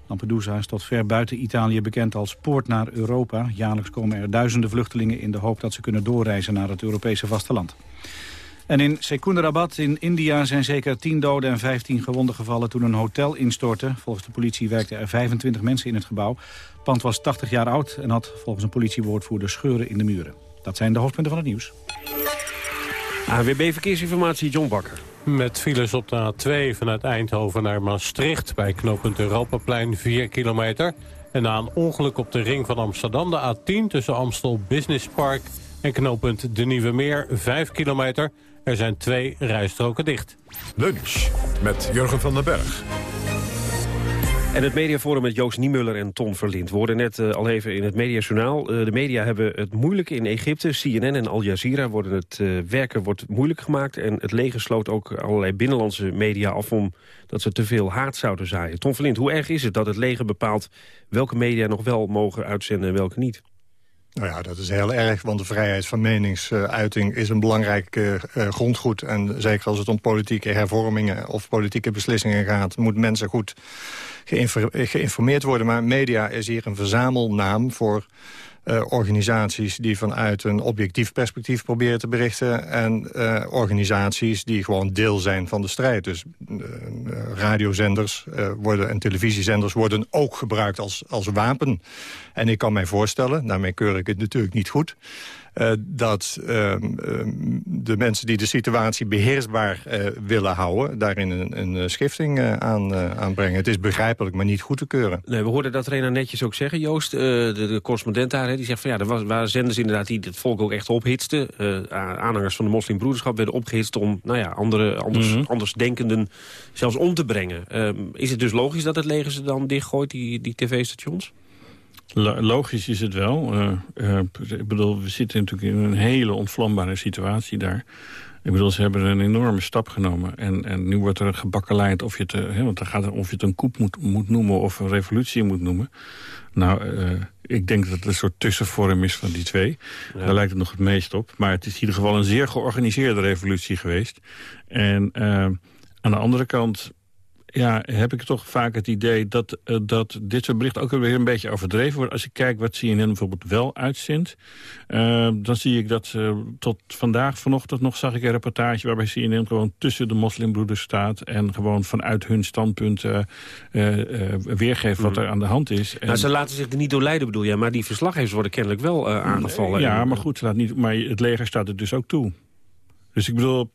Lampedusa is tot ver buiten Italië bekend als poort naar Europa. Jaarlijks komen er duizenden vluchtelingen in de hoop dat ze kunnen doorreizen naar het Europese vasteland. En in Secunderabad in India zijn zeker 10 doden en 15 gewonden gevallen toen een hotel instortte. Volgens de politie werkten er 25 mensen in het gebouw. Het pand was 80 jaar oud en had volgens een politiewoordvoerder scheuren in de muren. Dat zijn de hoofdpunten van het nieuws. AWB Verkeersinformatie, John Bakker. Met files op de A2 vanuit Eindhoven naar Maastricht... bij knooppunt Europaplein 4 kilometer. En na een ongeluk op de ring van Amsterdam... de A10 tussen Amstel Business Park en knooppunt De Nieuwe Meer 5 kilometer... Er zijn twee rijstroken dicht. Lunch met Jurgen van den Berg. En het mediaforum met Joost Niemuller en Ton Verlind. We hoorden net uh, al even in het mediajournaal. Uh, de media hebben het moeilijk in Egypte. CNN en Al Jazeera worden het uh, werken wordt moeilijk gemaakt. En het leger sloot ook allerlei binnenlandse media af... om dat ze te veel haat zouden zaaien. Ton Verlind, hoe erg is het dat het leger bepaalt... welke media nog wel mogen uitzenden en welke niet? Nou ja, dat is heel erg, want de vrijheid van meningsuiting is een belangrijk uh, grondgoed. En zeker als het om politieke hervormingen of politieke beslissingen gaat... moet mensen goed geïnformeerd worden. Maar media is hier een verzamelnaam voor uh, organisaties die vanuit een objectief perspectief proberen te berichten... en uh, organisaties die gewoon deel zijn van de strijd. Dus uh, radiozenders worden, en televisiezenders worden ook gebruikt als, als wapen. En ik kan mij voorstellen, daarmee keur ik het natuurlijk niet goed... Uh, dat uh, de mensen die de situatie beheersbaar uh, willen houden... daarin een, een schifting aan, aanbrengen. Het is begrijpelijk, maar niet goed te keuren. Nee, we hoorden dat Rena netjes ook zeggen, Joost. de, de correspondent daar, hè, die zegt van ja, er was, waren zenders inderdaad die het volk ook echt ophitsten. aanhangers van de moslimbroederschap werden opgehitst om nou ja, andere, anders, mm -hmm. andersdenkenden zelfs om te brengen. Ehm, is het dus logisch dat het leger ze dan dichtgooit, die, die tv-stations? Logisch is het wel. Uh, uh, ik bedoel, we zitten natuurlijk in een hele ontvlambare situatie daar. Ik bedoel, ze hebben een enorme stap genomen. En, en nu wordt er gebakkeleid of je het, uh, want dan gaat het, of je het een koep moet, moet noemen of een revolutie moet noemen. Nou, ik denk dat het een soort tussenvorm is van die twee. Ja. Daar lijkt het nog het meest op. Maar het is in ieder geval een zeer georganiseerde revolutie geweest. En aan de andere kant ja, heb ik toch vaak het idee dat, uh, dat dit soort berichten ook weer een beetje overdreven wordt. Als ik kijk wat CNN bijvoorbeeld wel uitzendt, uh, dan zie ik dat uh, tot vandaag, vanochtend nog zag ik een reportage waarbij CNN gewoon tussen de moslimbroeders staat en gewoon vanuit hun standpunt weergeeft wat er aan de hand is. Nou, ze laten zich er niet door leiden, bedoel je, maar die verslaggevers worden kennelijk wel aangevallen. Ja, maar goed, ze laat niet, maar het leger staat er dus ook toe. Dus ik bedoel,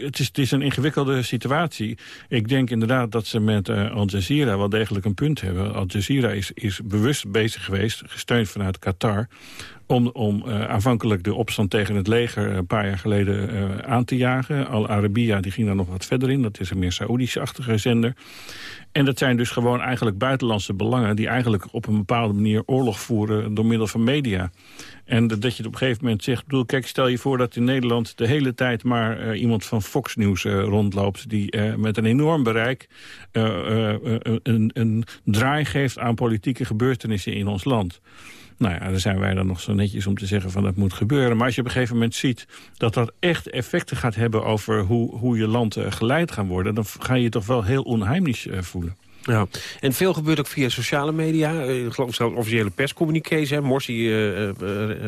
het is, is een ingewikkelde situatie. Ik denk inderdaad dat ze met uh, Al Jazeera wel degelijk een punt hebben. Al Jazeera is, is bewust bezig geweest, gesteund vanuit Qatar om, om uh, aanvankelijk de opstand tegen het leger een paar jaar geleden aan te jagen. Al Arabiya die ging daar nog wat verder in. Dat is een meer Saoedisch-achtige zender. En dat zijn dus gewoon eigenlijk buitenlandse belangen... die eigenlijk op een bepaalde manier oorlog voeren door middel van media. En dat je het op een gegeven moment zegt... Bedoel, kijk, stel je voor dat in Nederland de hele tijd maar uh, iemand van Fox News uh, rondloopt... die uh, met een enorm bereik een, een draai geeft aan politieke gebeurtenissen in ons land. Nou ja, dan zijn wij dan nog zo netjes om te zeggen van dat moet gebeuren. Maar als je op een gegeven moment ziet dat dat echt effecten gaat hebben... over hoe, hoe je land geleid gaan worden... dan ga je je toch wel heel onheimisch voelen. Ja, en veel gebeurt ook via sociale media. Ik geloof zelfs officiële perscommuniqués. Morsi uh, uh,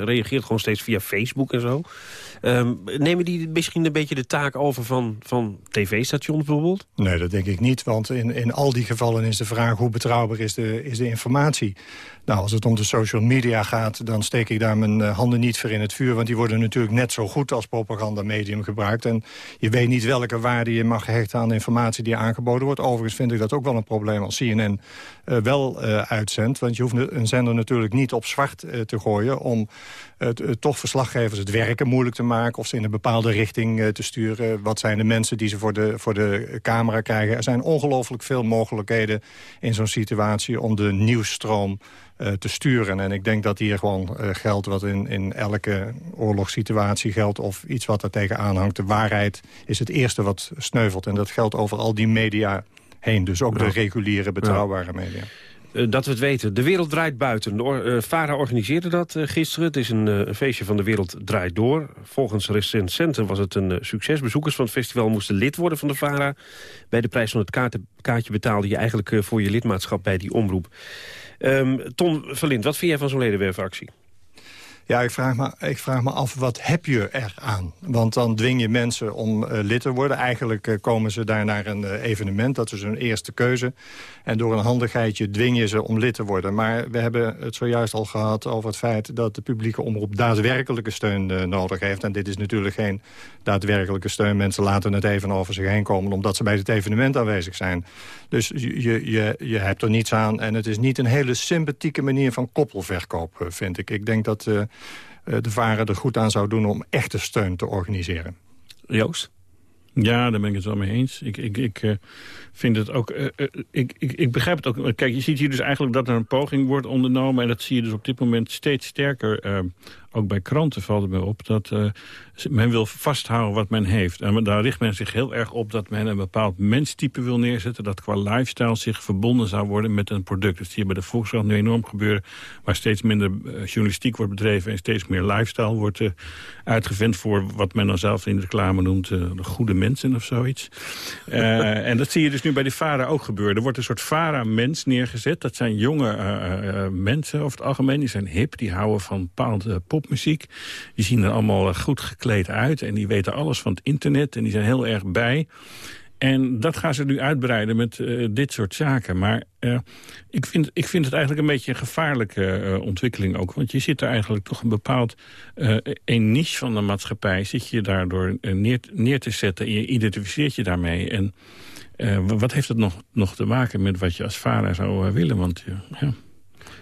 reageert gewoon steeds via Facebook en zo. Um, nemen die misschien een beetje de taak over van, van tv-stations bijvoorbeeld? Nee, dat denk ik niet. Want in, in al die gevallen is de vraag hoe betrouwbaar is de, is de informatie. Nou, als het om de social media gaat, dan steek ik daar mijn handen niet voor in het vuur. Want die worden natuurlijk net zo goed als propagandamedium gebruikt. En je weet niet welke waarde je mag hechten aan de informatie die aangeboden wordt. Overigens vind ik dat ook wel een probleem als CNN uh, wel uh, uitzendt. Want je hoeft een zender natuurlijk niet op zwart te gooien... om toch verslaggevers het werken moeilijk te maken... of ze in een bepaalde richting te sturen. Wat zijn de mensen die ze voor de, voor de camera krijgen? Er zijn ongelooflijk veel mogelijkheden in zo'n situatie... om de nieuwsstroom uh, te sturen. En ik denk dat hier gewoon geldt wat in, in elke oorlogssituatie geldt... of iets wat er tegenaan hangt. De waarheid is het eerste wat sneuvelt. En dat geldt over al die media heen. Dus ook ja. de reguliere, betrouwbare media. Uh, dat we het weten. De Wereld Draait Buiten. De uh, VARA organiseerde dat uh, gisteren. Het is een, feestje van De Wereld Draait Door. Volgens recensenten was het een succes. Bezoekers van het festival moesten lid worden van de VARA. Bij de prijs van het kaart, kaartje betaalde je eigenlijk voor je lidmaatschap bij die omroep. Um, Ton Verlind, wat vind jij van zo'n ledenwerfactie? Ja, ik vraag, me, ik vraag me af, wat heb je er aan? Want dan dwing je mensen om uh, lid te worden. Eigenlijk uh, komen ze daar naar een uh, evenement, dat is hun eerste keuze. En door een handigheidje dwing je ze om lid te worden. Maar we hebben het zojuist al gehad over het feit... dat de publieke omroep daadwerkelijke steun nodig heeft. En dit is natuurlijk geen daadwerkelijke steun. Mensen laten het even over zich heen komen... omdat ze bij het evenement aanwezig zijn. Dus je, je, je hebt er niets aan. En het is niet een hele sympathieke manier van koppelverkoop, vind ik. Ik denk dat de varen er goed aan zou doen om echte steun te organiseren. Joost? Ja, daar ben ik het wel mee eens. Ik, ik, ik uh, vind het ook... Uh, ik, ik, ik begrijp het ook. Kijk, je ziet hier dus eigenlijk dat er een poging wordt ondernomen... en dat zie je dus op dit moment steeds sterker ook bij kranten valt het mij op... dat uh, men wil vasthouden wat men heeft. En daar richt men zich heel erg op dat men een bepaald menstype wil neerzetten... dat qua lifestyle zich verbonden zou worden met een product. Dat zie je bij de Volkskrant nu enorm gebeuren... waar steeds minder uh, journalistiek wordt bedreven... en steeds meer lifestyle wordt uh, uitgevend voor wat men dan zelf in de reclame noemt... de goede mensen of zoiets. (laughs) en dat zie je dus nu bij de VARA ook gebeuren. Er wordt een soort VARA-mens neergezet. Dat zijn jonge mensen over het algemeen. Die zijn hip, die houden van bepaalde pop popmuziek. Die zien er allemaal eh, goed gekleed uit en die weten alles van het internet en die zijn heel erg bij. En dat gaan ze nu uitbreiden met uh, dit soort zaken. Maar uh, ik, vind, ik vind het eigenlijk een beetje een gevaarlijke uh, ontwikkeling ook. Want je zit er eigenlijk toch een bepaald... een niche van de maatschappij zit je daardoor neer, neer te zetten... en je identificeert je daarmee. En wat heeft het nog, nog te maken met wat je als vader zou willen? Want ja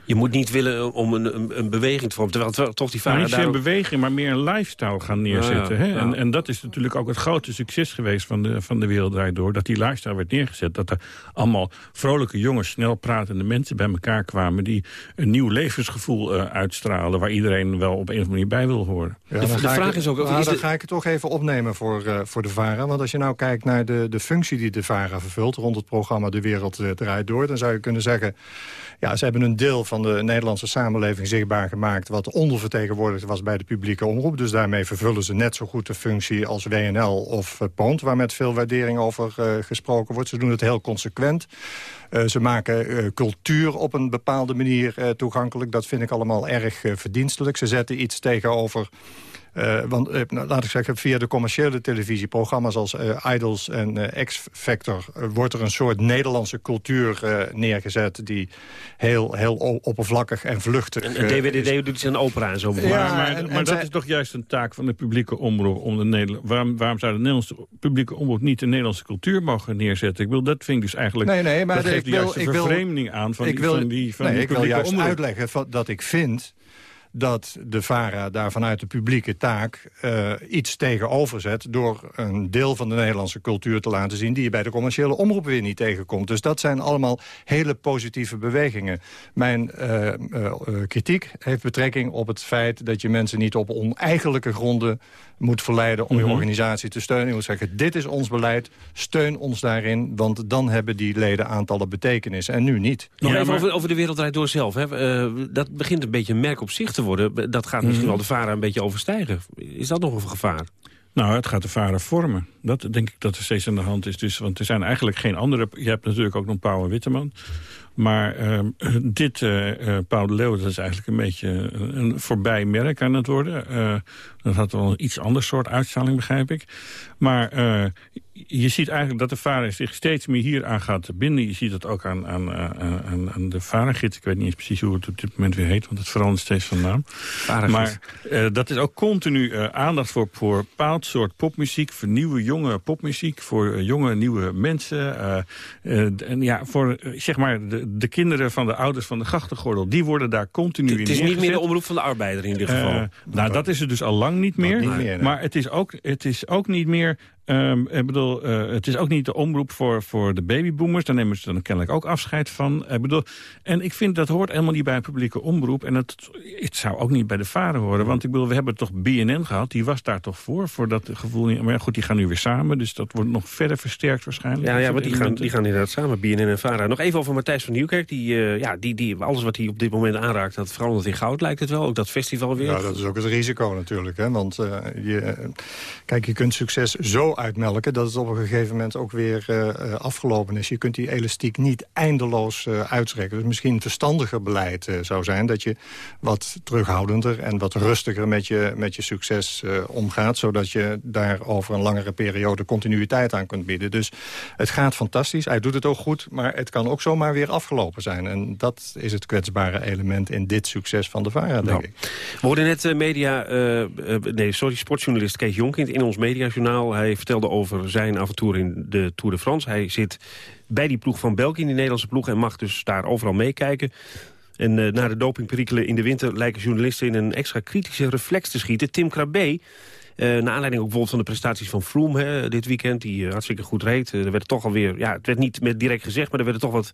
je moet niet willen om een, een, een beweging te vormen. Terwijl toch die vader... Nou, niet daar een beweging, maar meer een lifestyle gaan neerzetten. hè? En, en dat is natuurlijk ook het grote succes geweest van de, van de Wereld Door. Dat die lifestyle werd neergezet. Dat er allemaal vrolijke, jonge, snel pratende mensen bij elkaar kwamen... die een nieuw levensgevoel uh, uitstralen... waar iedereen wel op een of andere manier bij wil horen. Ja, de, vraag is ook... Nou, is dan ga ik het toch even opnemen voor, uh, voor de VARA. Want als je nou kijkt naar de, de functie die de VARA vervult... rond het programma De Wereld uh, Draait Door... dan zou je kunnen zeggen ja, ze hebben een deel van de Nederlandse samenleving zichtbaar gemaakt... wat ondervertegenwoordigd was bij de publieke omroep. Dus daarmee vervullen ze net zo goed de functie als WNL of uh, waar met veel waardering over uh, gesproken wordt. Ze doen het heel consequent. Uh, ze maken cultuur op een bepaalde manier toegankelijk. Dat vind ik allemaal erg verdienstelijk. Ze zetten iets tegenover uh, want uh, nou, laat ik zeggen, via de commerciële televisieprogramma's als uh, Idols en X-Factor... wordt er een soort Nederlandse cultuur neergezet... die heel, heel oppervlakkig en vluchtig En, en DWDD doet een opera en zo. Ja, maar, maar, maar dat is toch juist een taak van de publieke omroep. Om de Nederland waarom, waarom zou de Nederlandse publieke omroep niet de Nederlandse cultuur mogen neerzetten? Ik wil dat vind ik dus eigenlijk... Nee, nee, maar dat geeft ik wil, ik vervreemding aan van ik die, wil, van die, van nee, die ik wil juist omroep. uitleggen dat ik vind dat de VARA daar vanuit de publieke taak uh, iets tegenover zet... door een deel van de Nederlandse cultuur te laten zien... die je bij de commerciële omroep weer niet tegenkomt. Dus dat zijn allemaal hele positieve bewegingen. Mijn uh, uh, kritiek heeft betrekking op het feit... dat je mensen niet op oneigenlijke gronden moet verleiden... om mm -hmm. je mhm. organisatie te steunen. Je moet zeggen, dit is ons beleid, steun ons daarin... want dan hebben die leden aantallen betekenis. En nu niet. Nog ja, even maar... over, over de Wereldrijd Door zelf. Hè. dat begint een beetje een merk op zich te worden, dat gaat misschien mhm. wel de varen een beetje overstijgen. Is dat nog een gevaar? Nou, het gaat de varen vormen. Dat denk ik dat er steeds aan de hand is. Dus, want er zijn eigenlijk geen andere... Je hebt natuurlijk ook nog Pauw en Witteman. Maar uh, (clears throat) dit uh, Paul de Leeuw, dat is eigenlijk een beetje een voorbij merk aan het worden. Uh, dat had wel een iets ander soort uitstraling, begrijp ik. Maar je ziet eigenlijk dat de vader zich steeds meer hier aan gaat binden. Je ziet dat ook aan, aan, aan, aan de varengids. Ik weet niet eens precies hoe het op dit moment weer heet, want het verandert steeds van naam. Maar dat is ook continu aandacht voor, voor bepaald soort popmuziek, voor nieuwe, jonge popmuziek, voor jonge, nieuwe mensen. en ja, voor zeg maar de, de kinderen van de ouders van de grachtengordel... die worden daar continu in Het is niet meer de omroep van de arbeider in ieder geval. Nou, dat is het dus al lang niet meer. Niet meer maar het is, ook, het is ook niet meer Um, ik bedoel, uh, het is ook niet de omroep voor, voor de babyboomers. Daar nemen ze dan kennelijk ook afscheid van. Ik bedoel, en ik vind dat hoort helemaal niet bij een publieke omroep. En het, het zou ook niet bij de varen horen. Want ik bedoel, we hebben toch BNN gehad. Die was daar toch voor, voor dat gevoel. Maar goed, die gaan nu weer samen. Dus dat wordt nog verder versterkt waarschijnlijk. Ja, ja maar die gaan, die gaan inderdaad samen, BNN en VARA. Nog even over Matthijs van Nieuwkerk. Die, uh, ja, die, die, alles wat hij op dit moment aanraakt, dat verandert in goud lijkt het wel. Ook dat festival weer. Ja, dat is ook het risico natuurlijk. Hè? Want uh, je, kijk, je kunt succes zo uitmelken... dat het op een gegeven moment ook weer uh, afgelopen is. Je kunt die elastiek niet eindeloos uh, uitstrekken. Dus misschien verstandiger beleid zou zijn... dat je wat terughoudender en wat rustiger met je, met je succes omgaat... zodat je daar over een langere periode continuïteit aan kunt bieden. Dus het gaat fantastisch, hij doet het ook goed... maar het kan ook zomaar weer afgelopen zijn. En dat is het kwetsbare element in dit succes van de VARA, denk nou, ik. We hoorden net media... nee, sorry, sportjournalist Kees Jonkind in ons mediajournaal. Hij vertelde over zijn avontuur in de Tour de France. Hij zit bij die ploeg van België, die Nederlandse ploeg... en mag dus daar overal meekijken. En uh, na de dopingperikelen in de winter lijken journalisten in een extra kritische reflex te schieten. Tim Krabbe Uh, naar aanleiding ook bijvoorbeeld van de prestaties van Froome hè, dit weekend... die hartstikke goed reed. er werd toch alweer, ja, het werd niet met direct gezegd... maar er werd toch wat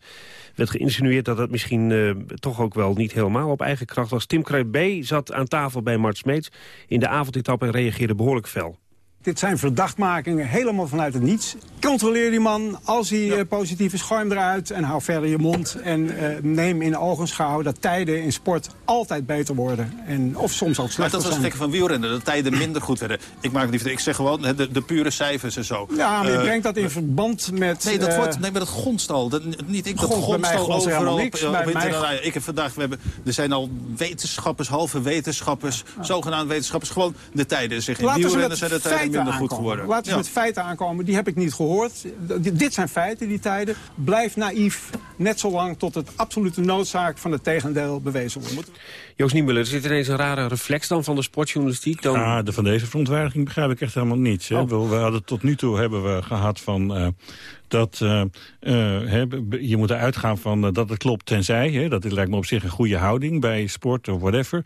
werd geïnsinueerd dat het misschien toch ook wel niet helemaal op eigen kracht was. Tim Krabbe zat aan tafel bij Mart Smeets in de avondetap en reageerde behoorlijk fel. Dit zijn verdachtmakingen helemaal vanuit het niets. Controleer die man. Als hij ja. positief is, gooi hem eruit en hou verder je mond. En uh, neem in ogenschouw dat tijden in sport altijd beter worden. En, of soms ook slechter Maar dat was het van wielrennen, dat tijden minder goed werden. Ik, maak niet, ik zeg gewoon de, de pure cijfers en zo. Ja, maar je uh, brengt dat in verband met... Nee, dat wordt, nee maar dat gondstal. Dat, niet ik, dat gondstal overal niks, op, bij op mij... Ik heb vandaag, we hebben, er zijn al wetenschappers, halve wetenschappers, Ah. zogenaamde wetenschappers. Gewoon de tijden. Zeg, in wielrennen zijn de tijden minder aankomen. goed geworden. Laten we ja. met feiten aankomen. Die heb ik niet gehoord. D dit zijn feiten, die tijden. Blijf naïef, net zolang tot het absolute noodzaak van het tegendeel bewezen wordt. Joost Niemuller, er zit ineens een rare reflex dan van de sportjournalistiek? Dan... Ah, de, van deze verontwaardiging begrijp ik echt helemaal niets. Hè? Oh. We hadden tot nu toe hebben we gehad van... Uh, dat uh, uh, je moet uitgaan van uh, dat het klopt tenzij. Hè, dat lijkt me op zich een goede houding bij sport of whatever.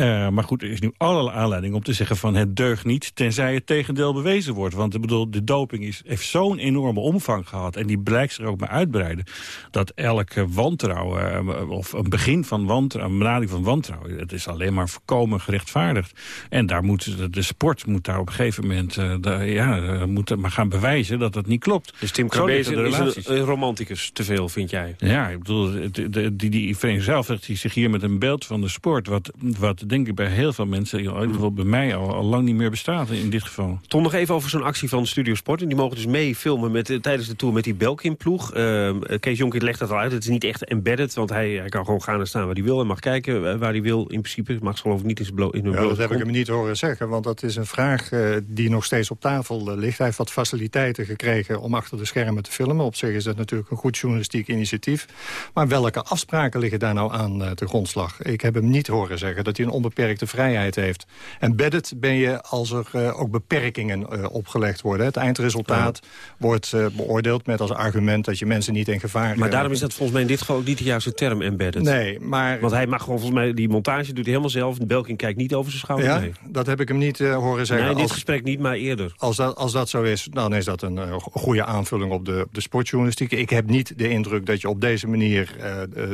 Uh, maar goed, er is nu allerlei aanleiding om te zeggen van het deugt niet... tenzij het tegendeel bewezen wordt. Want ik bedoel, de doping is, heeft zo'n enorme omvang gehad... en die blijkt zich ook maar uitbreiden... dat elke wantrouwen uh, of een begin van wantrouwen, een benadering van wantrouwen... het is alleen maar voorkomen gerechtvaardigd. En daar moet, de, de sport moet daar op een gegeven moment uh, de, ja, moet maar gaan bewijzen dat dat niet klopt. Dus Tim Krabbe is een, een romanticus te veel, vind jij? Ja, ik bedoel, de, de, die, die zelf zegt zich hier met een beeld van de sport... wat, wat denk ik bij heel veel mensen, in ieder geval bij mij al, al lang niet meer bestaat in dit geval. Tom, nog even over zo'n actie van Studio Sport. En die mogen dus mee filmen met, uh, tijdens de tour met die Belkin-ploeg. Uh, Kees Jonker legt dat al uit. Het is niet echt embedded, want hij, hij kan gewoon gaan en staan waar hij wil. En mag kijken waar hij wil in principe. Mag geloof ik niet in zijn ja, Dat heb ik hem niet horen zeggen, want dat is een vraag uh, die nog steeds op tafel ligt. Hij heeft wat faciliteiten gekregen om achter de schermen te filmen. Op zich is dat natuurlijk een goed journalistiek initiatief. Maar welke afspraken liggen daar nou aan uh, te grondslag? Ik heb hem niet horen zeggen dat hij een onbeperkte vrijheid heeft. Embedded ben je als er uh, ook beperkingen uh, opgelegd worden. Het eindresultaat ja. wordt uh, beoordeeld met als argument dat je mensen niet in gevaar... Maar daarom is dat volgens mij in dit geval ook niet de juiste term embedded. Nee, maar... Want hij mag gewoon volgens mij, die montage doet hij helemaal zelf. Belkin kijkt niet over zijn schouder ja, mee. dat heb ik hem niet horen zeggen. Nee, in dit als, gesprek niet, maar eerder. Als dat, als dat zo is, dan is dat een goede aanvulling op de, op de sportjournalistiek. Ik heb niet de indruk dat je op deze manier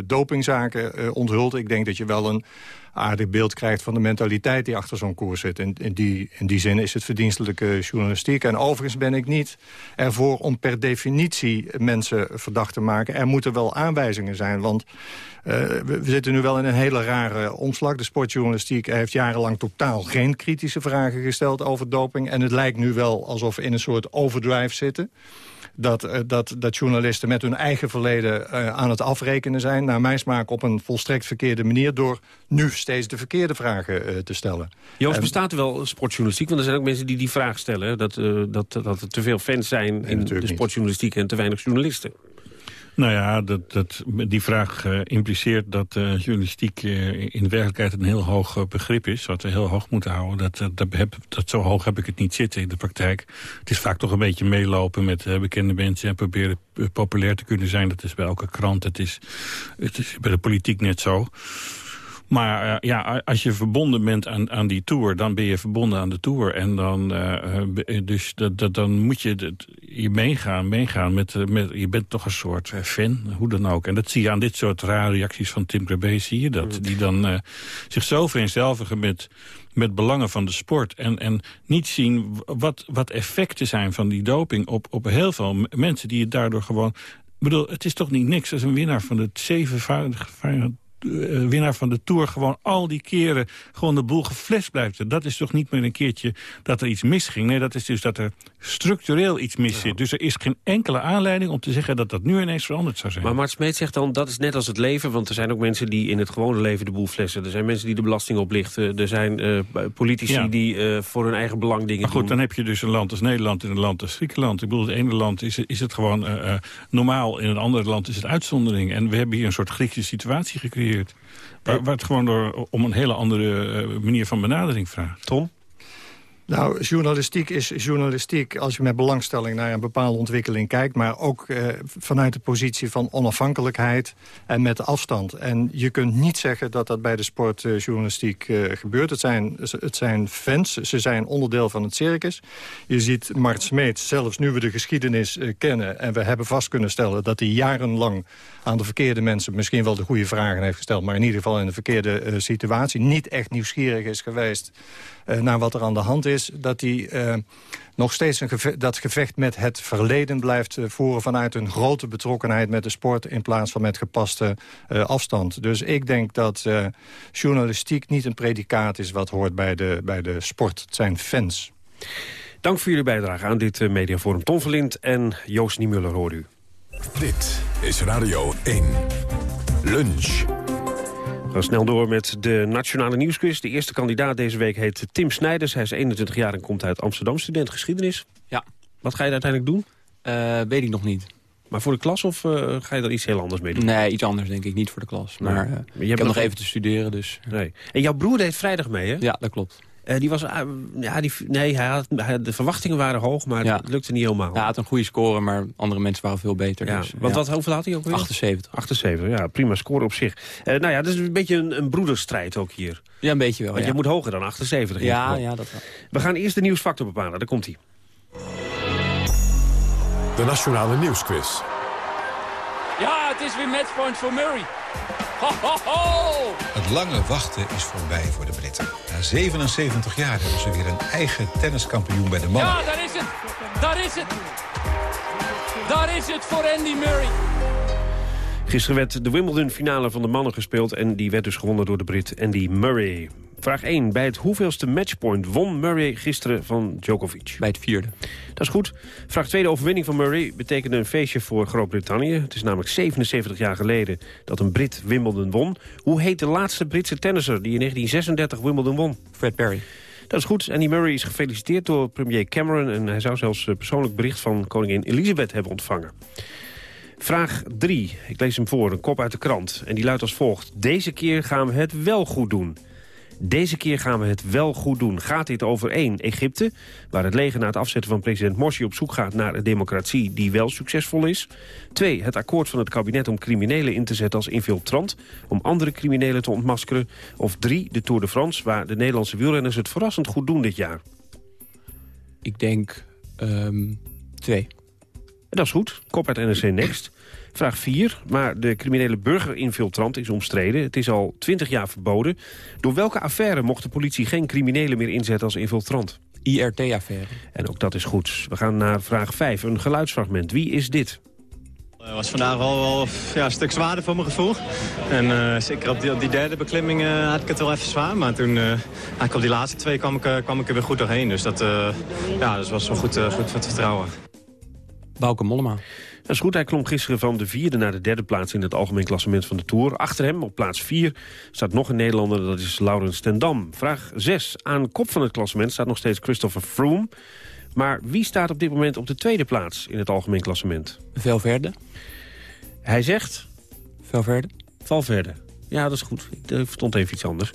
dopingzaken onthult. Ik denk dat je wel een aardig beeld krijgt van de mentaliteit die achter zo'n koers zit. In, in, die, in die zin is het verdienstelijke journalistiek. En overigens ben ik niet ervoor om per definitie mensen verdacht te maken. Er moeten wel aanwijzingen zijn, want we, we, zitten nu wel in een hele rare omslag. De sportjournalistiek heeft jarenlang totaal geen kritische vragen gesteld over doping. En het lijkt nu wel alsof we in een soort overdrive zitten dat, uh, dat, dat journalisten met hun eigen verleden uh, aan het afrekenen zijn... naar mijn smaak op een volstrekt verkeerde manier... door nu steeds de verkeerde vragen uh, te stellen. Joost, bestaat er wel sportjournalistiek? Want er zijn ook mensen die die vraag stellen... dat, dat, dat er te veel fans zijn nee, in de sportjournalistiek en te weinig journalisten. Nou ja, dat, dat, die vraag uh, impliceert dat uh, journalistiek uh, in werkelijkheid een heel hoog begrip is. Wat we heel hoog moeten houden. Dat, dat, heb, dat, zo hoog heb ik het niet zitten in de praktijk. Het is vaak toch een beetje meelopen met bekende mensen en proberen populair te kunnen zijn. Dat is bij elke krant. Het is, het is bij de politiek net zo. Maar uh, ja, als je verbonden bent aan, aan die tour, dan ben je verbonden aan de tour. En dan, uh, dus dat, dat, dan moet je dat, je meegaan, meegaan met, met, je bent toch een soort fan, hoe dan ook. En dat zie je aan dit soort rare reacties van Tim Krabbe, zie je dat. Die dan zich zo vereenzelvigen met, met belangen van de sport. En, en niet zien wat, wat effecten zijn van die doping op, op heel veel mensen die het daardoor gewoon... Ik bedoel, het is toch niet niks als een winnaar van het zevenvoudige uh, winnaar van de Tour gewoon al die keren gewoon de boel geflasht blijft. Dat is toch niet meer een keertje dat er iets misging. Nee, dat is dus dat er structureel iets mis zit. Ja. Dus er is geen enkele aanleiding om te zeggen dat dat nu ineens veranderd zou zijn. Maar Mart Smeet zegt dan, dat is net als het leven. Want er zijn ook mensen die in het gewone leven de boel flessen. Er zijn mensen die de belasting oplichten. Er zijn uh, politici ja. die uh, voor hun eigen belang dingen maar goed, doen. dan heb je dus een land als Nederland en een land als Griekenland. Ik bedoel, het ene land is, is het gewoon normaal. In het andere land is het uitzondering. En we hebben hier een soort Griekse situatie gecreëerd. Waar, waar het gewoon door, om een hele andere uh, manier van benadering vraagt. Tom? Nou, journalistiek is journalistiek als je met belangstelling naar een bepaalde ontwikkeling kijkt... maar ook eh, vanuit de positie van onafhankelijkheid en met afstand. En je kunt niet zeggen dat dat bij de sportjournalistiek eh, gebeurt. Het zijn, het zijn fans, ze zijn onderdeel van het circus. Je ziet Mart Smeet, zelfs nu we de geschiedenis eh, kennen... en we hebben vast kunnen stellen dat hij jarenlang aan de verkeerde mensen... misschien wel de goede vragen heeft gesteld... maar in ieder geval in de verkeerde eh, situatie... niet echt nieuwsgierig is geweest uh, naar wat er aan de hand is... dat hij uh, nog steeds een geve dat gevecht met het verleden blijft uh, voeren... vanuit een grote betrokkenheid met de sport... in plaats van met gepaste afstand. Dus ik denk dat journalistiek niet een predicaat is... wat hoort bij de, bij de sport. Het zijn fans. Dank voor jullie bijdrage aan dit mediaforum. Tom Verlind en Joost Niemuller hoor u. Dit is Radio 1. Lunch. We gaan snel door met de Nationale Nieuwsquiz. De eerste kandidaat deze week heet Tim Snijders. Hij is 21 jaar en komt uit Amsterdam. Student geschiedenis. Ja. Wat ga je uiteindelijk doen? Uh, weet ik nog niet. Maar voor de klas of uh, ga je er iets heel anders mee doen? Nee, iets anders denk ik. Niet voor de klas. Maar, uh, maar ik heb nog even te studeren. Dus. Nee. En jouw broer deed vrijdag mee, hè? Ja, dat klopt. Uh, die was, uh, ja, die, nee, hij had, hij, de verwachtingen waren hoog, maar ja. het lukte niet helemaal. Ja, hij had een goede score, maar andere mensen waren veel beter. Ja, dus, want wat, hoeveel had hij ook weer? 78. 78, ja, prima score op zich. Uh, nou ja, dat is een beetje een, een broederstrijd ook hier. Ja, een beetje wel, Want ja. je moet hoger dan 78. Ja, ja, dat wel. We gaan eerst de nieuwsfactor bepalen, daar komt hij. De Nationale Nieuwsquiz. Ja, het is weer matchpoint voor Murray. Ho, ho, ho! Het lange wachten is voorbij voor de Britten. Na 77 jaar hebben ze weer een eigen tenniskampioen bij de mannen. Ja, daar is het! Daar is het! Daar is het voor Andy Murray. Gisteren werd de Wimbledon-finale van de mannen gespeeld... en die werd dus gewonnen door de Brit Andy Murray. Vraag 1. Bij het hoeveelste matchpoint won Murray gisteren van Djokovic? Bij het vierde. Dat is goed. Vraag 2. De overwinning van Murray betekende een feestje voor Groot-Brittannië. Het is namelijk 77 jaar geleden dat een Brit Wimbledon won. Hoe heet de laatste Britse tennisser die in 1936 Wimbledon won? Fred Perry. Dat is goed. Andy Murray is gefeliciteerd door premier Cameron... en hij zou zelfs persoonlijk bericht van koningin Elizabeth hebben ontvangen. Vraag 3. Ik lees hem voor, een kop uit de krant. En die luidt als volgt. Deze keer gaan we het wel goed doen. Deze keer gaan we het wel goed doen. Gaat dit over 1. Egypte, waar het leger na het afzetten van president Morsi op zoek gaat naar een democratie die wel succesvol is. 2. Het akkoord van het kabinet om criminelen in te zetten als infiltrant, om andere criminelen te ontmaskeren. Of 3. De Tour de France, waar de Nederlandse wielrenners het verrassend goed doen dit jaar. Ik denk 2. Um, dat is goed. Kop uit NRC Next. Vraag 4. Maar de criminele burgerinfiltrant is omstreden. Het is al 20 jaar verboden. Door welke affaire mocht de politie geen criminelen meer inzetten als infiltrant? IRT-affaire. En ook dat is goed. We gaan naar vraag 5. Een geluidsfragment. Wie is dit? Het was vandaag wel, wel ja, een stuk zwaarder voor mijn gevoel. En uh, zeker op die, op die, derde beklimming uh, had ik het wel even zwaar. Maar toen, uh, eigenlijk op die laatste twee kwam ik, kwam ik er weer goed doorheen. Dus dat, ja, dat was wel goed, goed voor het vertrouwen. Bauke Mollema. Dat is goed, hij klom gisteren van de vierde naar de derde plaats... in het algemeen klassement van de Tour. Achter hem, op plaats 4, staat nog een Nederlander, dat is Laurens ten Dam. Vraag 6. Aan kop van het klassement staat nog steeds Christopher Froome. Maar wie staat op dit moment op de tweede plaats in het algemeen klassement? Velverde. Hij zegt... Velverde. Valverde. Ja, dat is goed. Ik verstond even iets anders.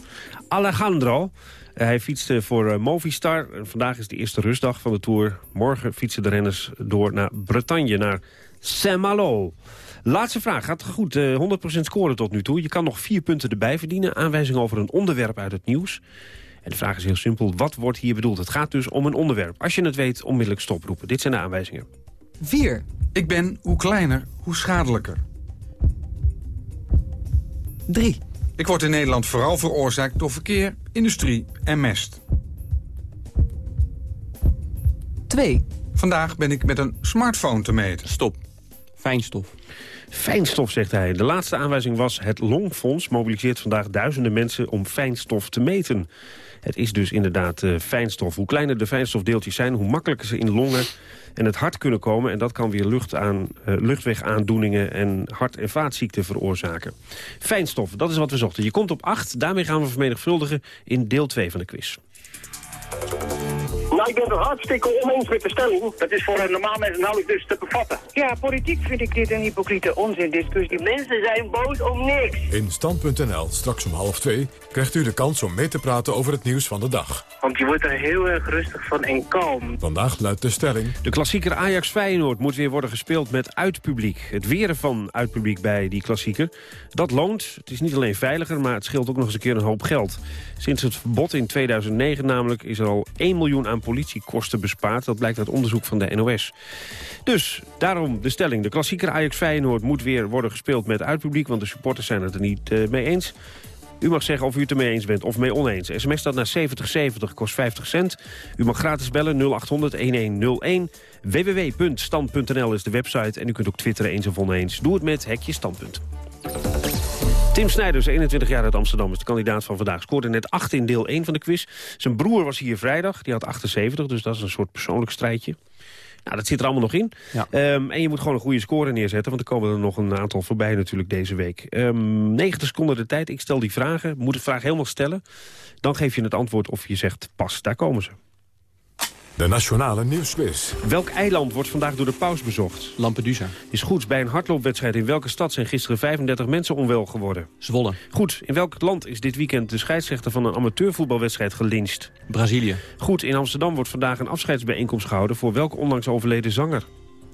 Alejandro. Hij fietste voor Movistar. Vandaag is de eerste rustdag van de Tour. Morgen fietsen de renners door naar Bretagne, naar Saint-Malo. Laatste vraag. Gaat goed. Uh, 100% scoren tot nu toe. Je kan nog vier punten erbij verdienen. Aanwijzing over een onderwerp uit het nieuws. En de vraag is heel simpel. Wat wordt hier bedoeld? Het gaat dus om een onderwerp. Als je het weet, onmiddellijk stoproepen. Dit zijn de aanwijzingen. 4. Ik ben hoe kleiner, hoe schadelijker. 3. Ik word in Nederland vooral veroorzaakt door verkeer, industrie en mest. 2. Vandaag ben ik met een smartphone te meten. Stop. Fijnstof. Fijnstof, zegt hij. De laatste aanwijzing was het Longfonds mobiliseert vandaag duizenden mensen om fijnstof te meten. Het is dus inderdaad uh, fijnstof. Hoe kleiner de fijnstofdeeltjes zijn, hoe makkelijker ze in longen en het hart kunnen komen. En dat kan weer lucht aan, uh, luchtwegaandoeningen en hart- en vaatziekten veroorzaken. Fijnstof, dat is wat we zochten. Je komt op 8, daarmee gaan we vermenigvuldigen in deel 2 van de quiz. Ik ben het hartstikke oneens met de stelling. Dat is voor een normaal mens nauwelijks dus te bevatten. Ja, politiek vind ik dit een hypocriete onzindiscussie. Mensen zijn boos om niks. In Stand.nl, straks om half twee, krijgt u de kans om mee te praten over het nieuws van de dag. Want je wordt er heel erg rustig van en kalm. Vandaag luidt de stelling... De klassieker Ajax-Feyenoord moet weer worden gespeeld met uitpubliek. Het weren van uitpubliek bij die klassieker, dat loont. Het is niet alleen veiliger, maar het scheelt ook nog eens een keer een hoop geld. Sinds het verbod in 2009 namelijk is er al 1 miljoen aan politiekosten bespaard. Dat blijkt uit onderzoek van de NOS. Dus daarom de stelling. De klassieker Ajax-Feyenoord moet weer worden gespeeld met uitpubliek... want de supporters zijn het er niet uh, mee eens. U mag zeggen of u het ermee eens bent of mee oneens. SMS staat naar 7070, kost 50 cent. U mag gratis bellen 0800-1101. www.stand.nl is de website en u kunt ook twitteren eens of oneens. Doe het met Hekje Standpunt. Tim Snijders, 21 jaar uit Amsterdam, is de kandidaat van vandaag. Scoorde net 8 in deel 1 van de quiz. Zijn broer was hier vrijdag, die had 78, dus dat is een soort persoonlijk strijdje. Nou, dat zit er allemaal nog in. Um, en je moet gewoon een goede score neerzetten, want er komen er nog een aantal voorbij natuurlijk deze week. Um, 90 seconden de tijd, ik stel die vragen, moet de vraag helemaal stellen. Dan geef je het antwoord of je zegt pas, daar komen ze. De Nationale Nieuwsquiz. Welk eiland wordt vandaag door de paus bezocht? Lampedusa. Is goed. Bij een hardloopwedstrijd in welke stad zijn gisteren 35 mensen onwel geworden? Zwolle. Goed. In welk land is dit weekend de scheidsrechter van een amateurvoetbalwedstrijd gelincht? Brazilië. Goed. In Amsterdam wordt vandaag een afscheidsbijeenkomst gehouden voor welke onlangs overleden zanger?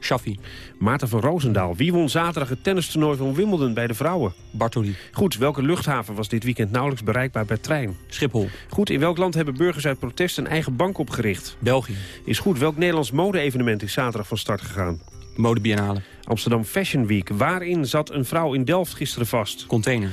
Shaffi. Maarten van Roosendaal. Wie won zaterdag het tennistoernooi van Wimbledon bij de vrouwen? Bartoli. Goed, welke luchthaven was dit weekend nauwelijks bereikbaar per trein? Schiphol. Goed, in welk land hebben burgers uit protest een eigen bank opgericht? België. Is goed, welk Nederlands mode-evenement is zaterdag van start gegaan? Mode Biennale. Amsterdam Fashion Week. Waarin zat een vrouw in Delft gisteren vast? Container.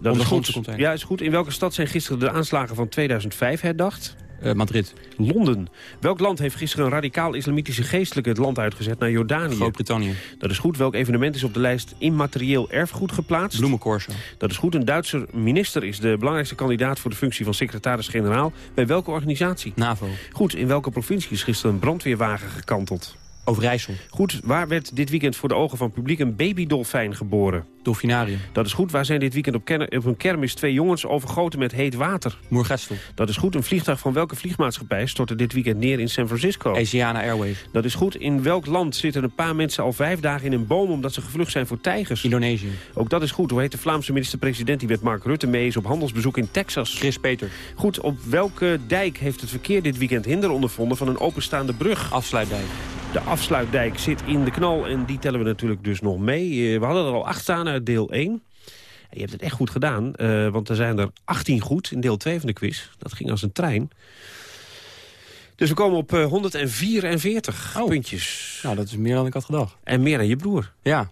Dat is goed. Ja, is goed. In welke stad zijn gisteren de aanslagen van 2005 herdacht? Uh, Madrid. Londen. Welk land heeft gisteren een radicaal-islamitische geestelijke het land uitgezet naar Jordanië? Groot-Brittannië. Dat is goed. Welk evenement is op de lijst immaterieel erfgoed geplaatst? Bloemencorso. Dat is goed. Een Duitser minister is de belangrijkste kandidaat voor de functie van secretaris-generaal. Bij welke organisatie? NAVO. Goed. In welke provincie is gisteren een brandweerwagen gekanteld? Overijssel. Goed, waar werd dit weekend voor de ogen van publiek een babydolfijn geboren? Dolfinarium. Dat is goed. Waar zijn dit weekend op, op een kermis twee jongens overgoten met heet water? Moergestel. Dat is goed. Een vliegtuig van welke vliegmaatschappij stortte dit weekend neer in San Francisco? Asiana Airways. Dat is goed. In welk land zitten een paar mensen al vijf dagen in een boom omdat ze gevlucht zijn voor tijgers? Indonesië. Ook dat is goed. Hoe heet de Vlaamse minister-president die met Mark Rutte mee is op handelsbezoek in Texas? Chris Peter. Goed. Op welke dijk heeft het verkeer dit weekend hinder ondervonden van een openstaande brug? Afsluitdijk. De afsluitdijk zit in de knal en die tellen we natuurlijk dus nog mee. We hadden er al acht staan uit deel 1. Je hebt het echt goed gedaan, uh, want er zijn er 18 goed in deel 2 van de quiz. Dat ging als een trein. Dus we komen op uh, 144 oh. puntjes. Nou, dat is meer dan ik had gedacht. En meer dan je broer. Ja.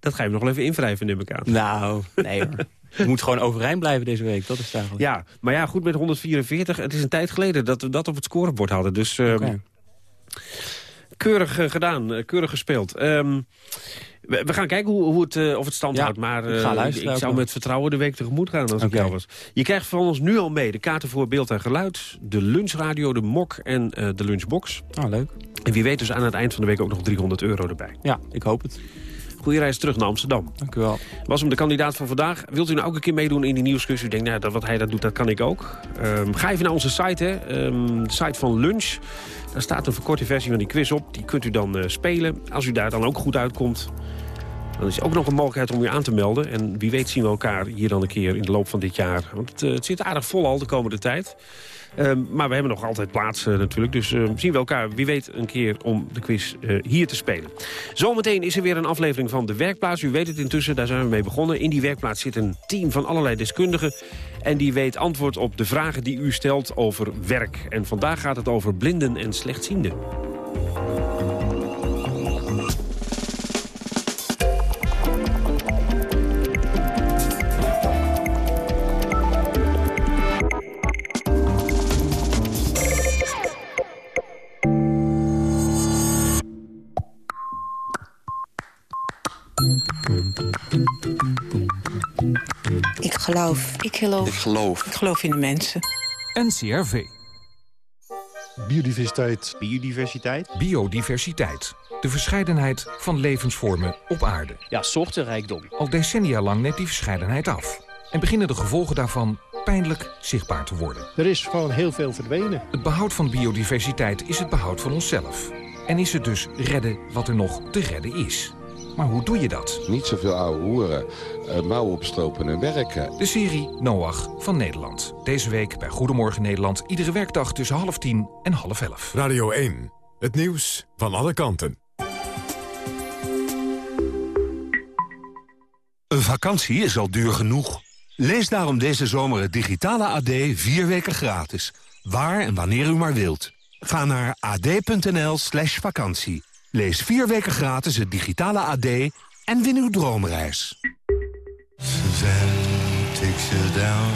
Dat ga je nog wel even invrijven, neem ik aan. Nou, nee hoor. Je moet gewoon overeind blijven deze week, dat is het eigenlijk. Ja, maar ja, goed met 144. Het is een tijd geleden dat we dat op het scorebord hadden. Dus uh, okay. Keurig uh, gedaan, uh, keurig gespeeld. Um, we, we, gaan kijken hoe, hoe het, uh, of het stand ja, houdt. Maar ik, zou met vertrouwen de week tegemoet gaan als okay. ik jou was. Je krijgt van ons nu al mee de kaarten voor beeld en geluid. De lunchradio, de mok en de lunchbox. Oh, leuk. En wie weet dus aan het eind van de week ook nog 300 euro erbij. Ja, ik hoop het. Goeie reis terug naar Amsterdam. Dank u wel. Was hem de kandidaat van vandaag. Wilt u nou ook een keer meedoen in die nieuwscursus? U denkt, nou, dat wat hij dat doet, dat kan ik ook. Um, ga even naar onze site, hè. Um, de site van Lunch. Daar staat een verkorte versie van die quiz op. Die kunt u dan uh, spelen. Als u daar dan ook goed uitkomt... dan is ook nog een mogelijkheid om u aan te melden. En wie weet zien we elkaar hier dan een keer in de loop van dit jaar. Want het, uh, het zit aardig vol al de komende tijd. Um, maar we hebben nog altijd plaats uh, natuurlijk. Dus uh, zien we elkaar, wie weet, een keer om de quiz uh, hier te spelen. Zometeen is er weer een aflevering van De Werkplaats. U weet het intussen, daar zijn we mee begonnen. In die Werkplaats zit een team van allerlei deskundigen. En die weet antwoord op de vragen die u stelt over werk. En vandaag gaat het over blinden en slechtzienden. Geloof. Ik geloof. Ik geloof. Ik geloof in de mensen. NCRV. Biodiversiteit. Biodiversiteit. Biodiversiteit. De verscheidenheid van levensvormen op aarde. Ja, soortenrijkdom. Al decennia lang neemt die verscheidenheid af. En beginnen de gevolgen daarvan pijnlijk zichtbaar te worden. Er is gewoon heel veel verdwenen. Het behoud van biodiversiteit is het behoud van onszelf. En is het dus redden wat er nog te redden is. Maar hoe doe je dat? Niet zoveel oude hoeren, uh, mouwen opstropen en werken. De serie Noach van Nederland. Deze week bij Goedemorgen Nederland. Iedere werkdag tussen half tien en half elf. Radio 1. Het nieuws van alle kanten. Een vakantie is al duur genoeg. Lees daarom deze zomer het digitale AD vier weken gratis. Waar en wanneer u maar wilt. Ga naar ad.nl slash vakantie. Lees vier weken gratis het digitale AD en win uw droomreis.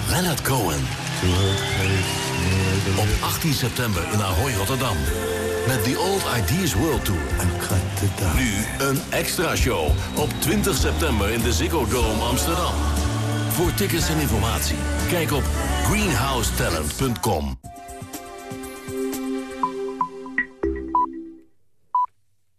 Leonard Cohen. Op 18 september in Ahoy, Rotterdam. Met The Old Ideas World Tour. Nu een extra show op 20 september in de Ziggo Dome Amsterdam. Voor tickets en informatie, kijk op greenhousetalent.com.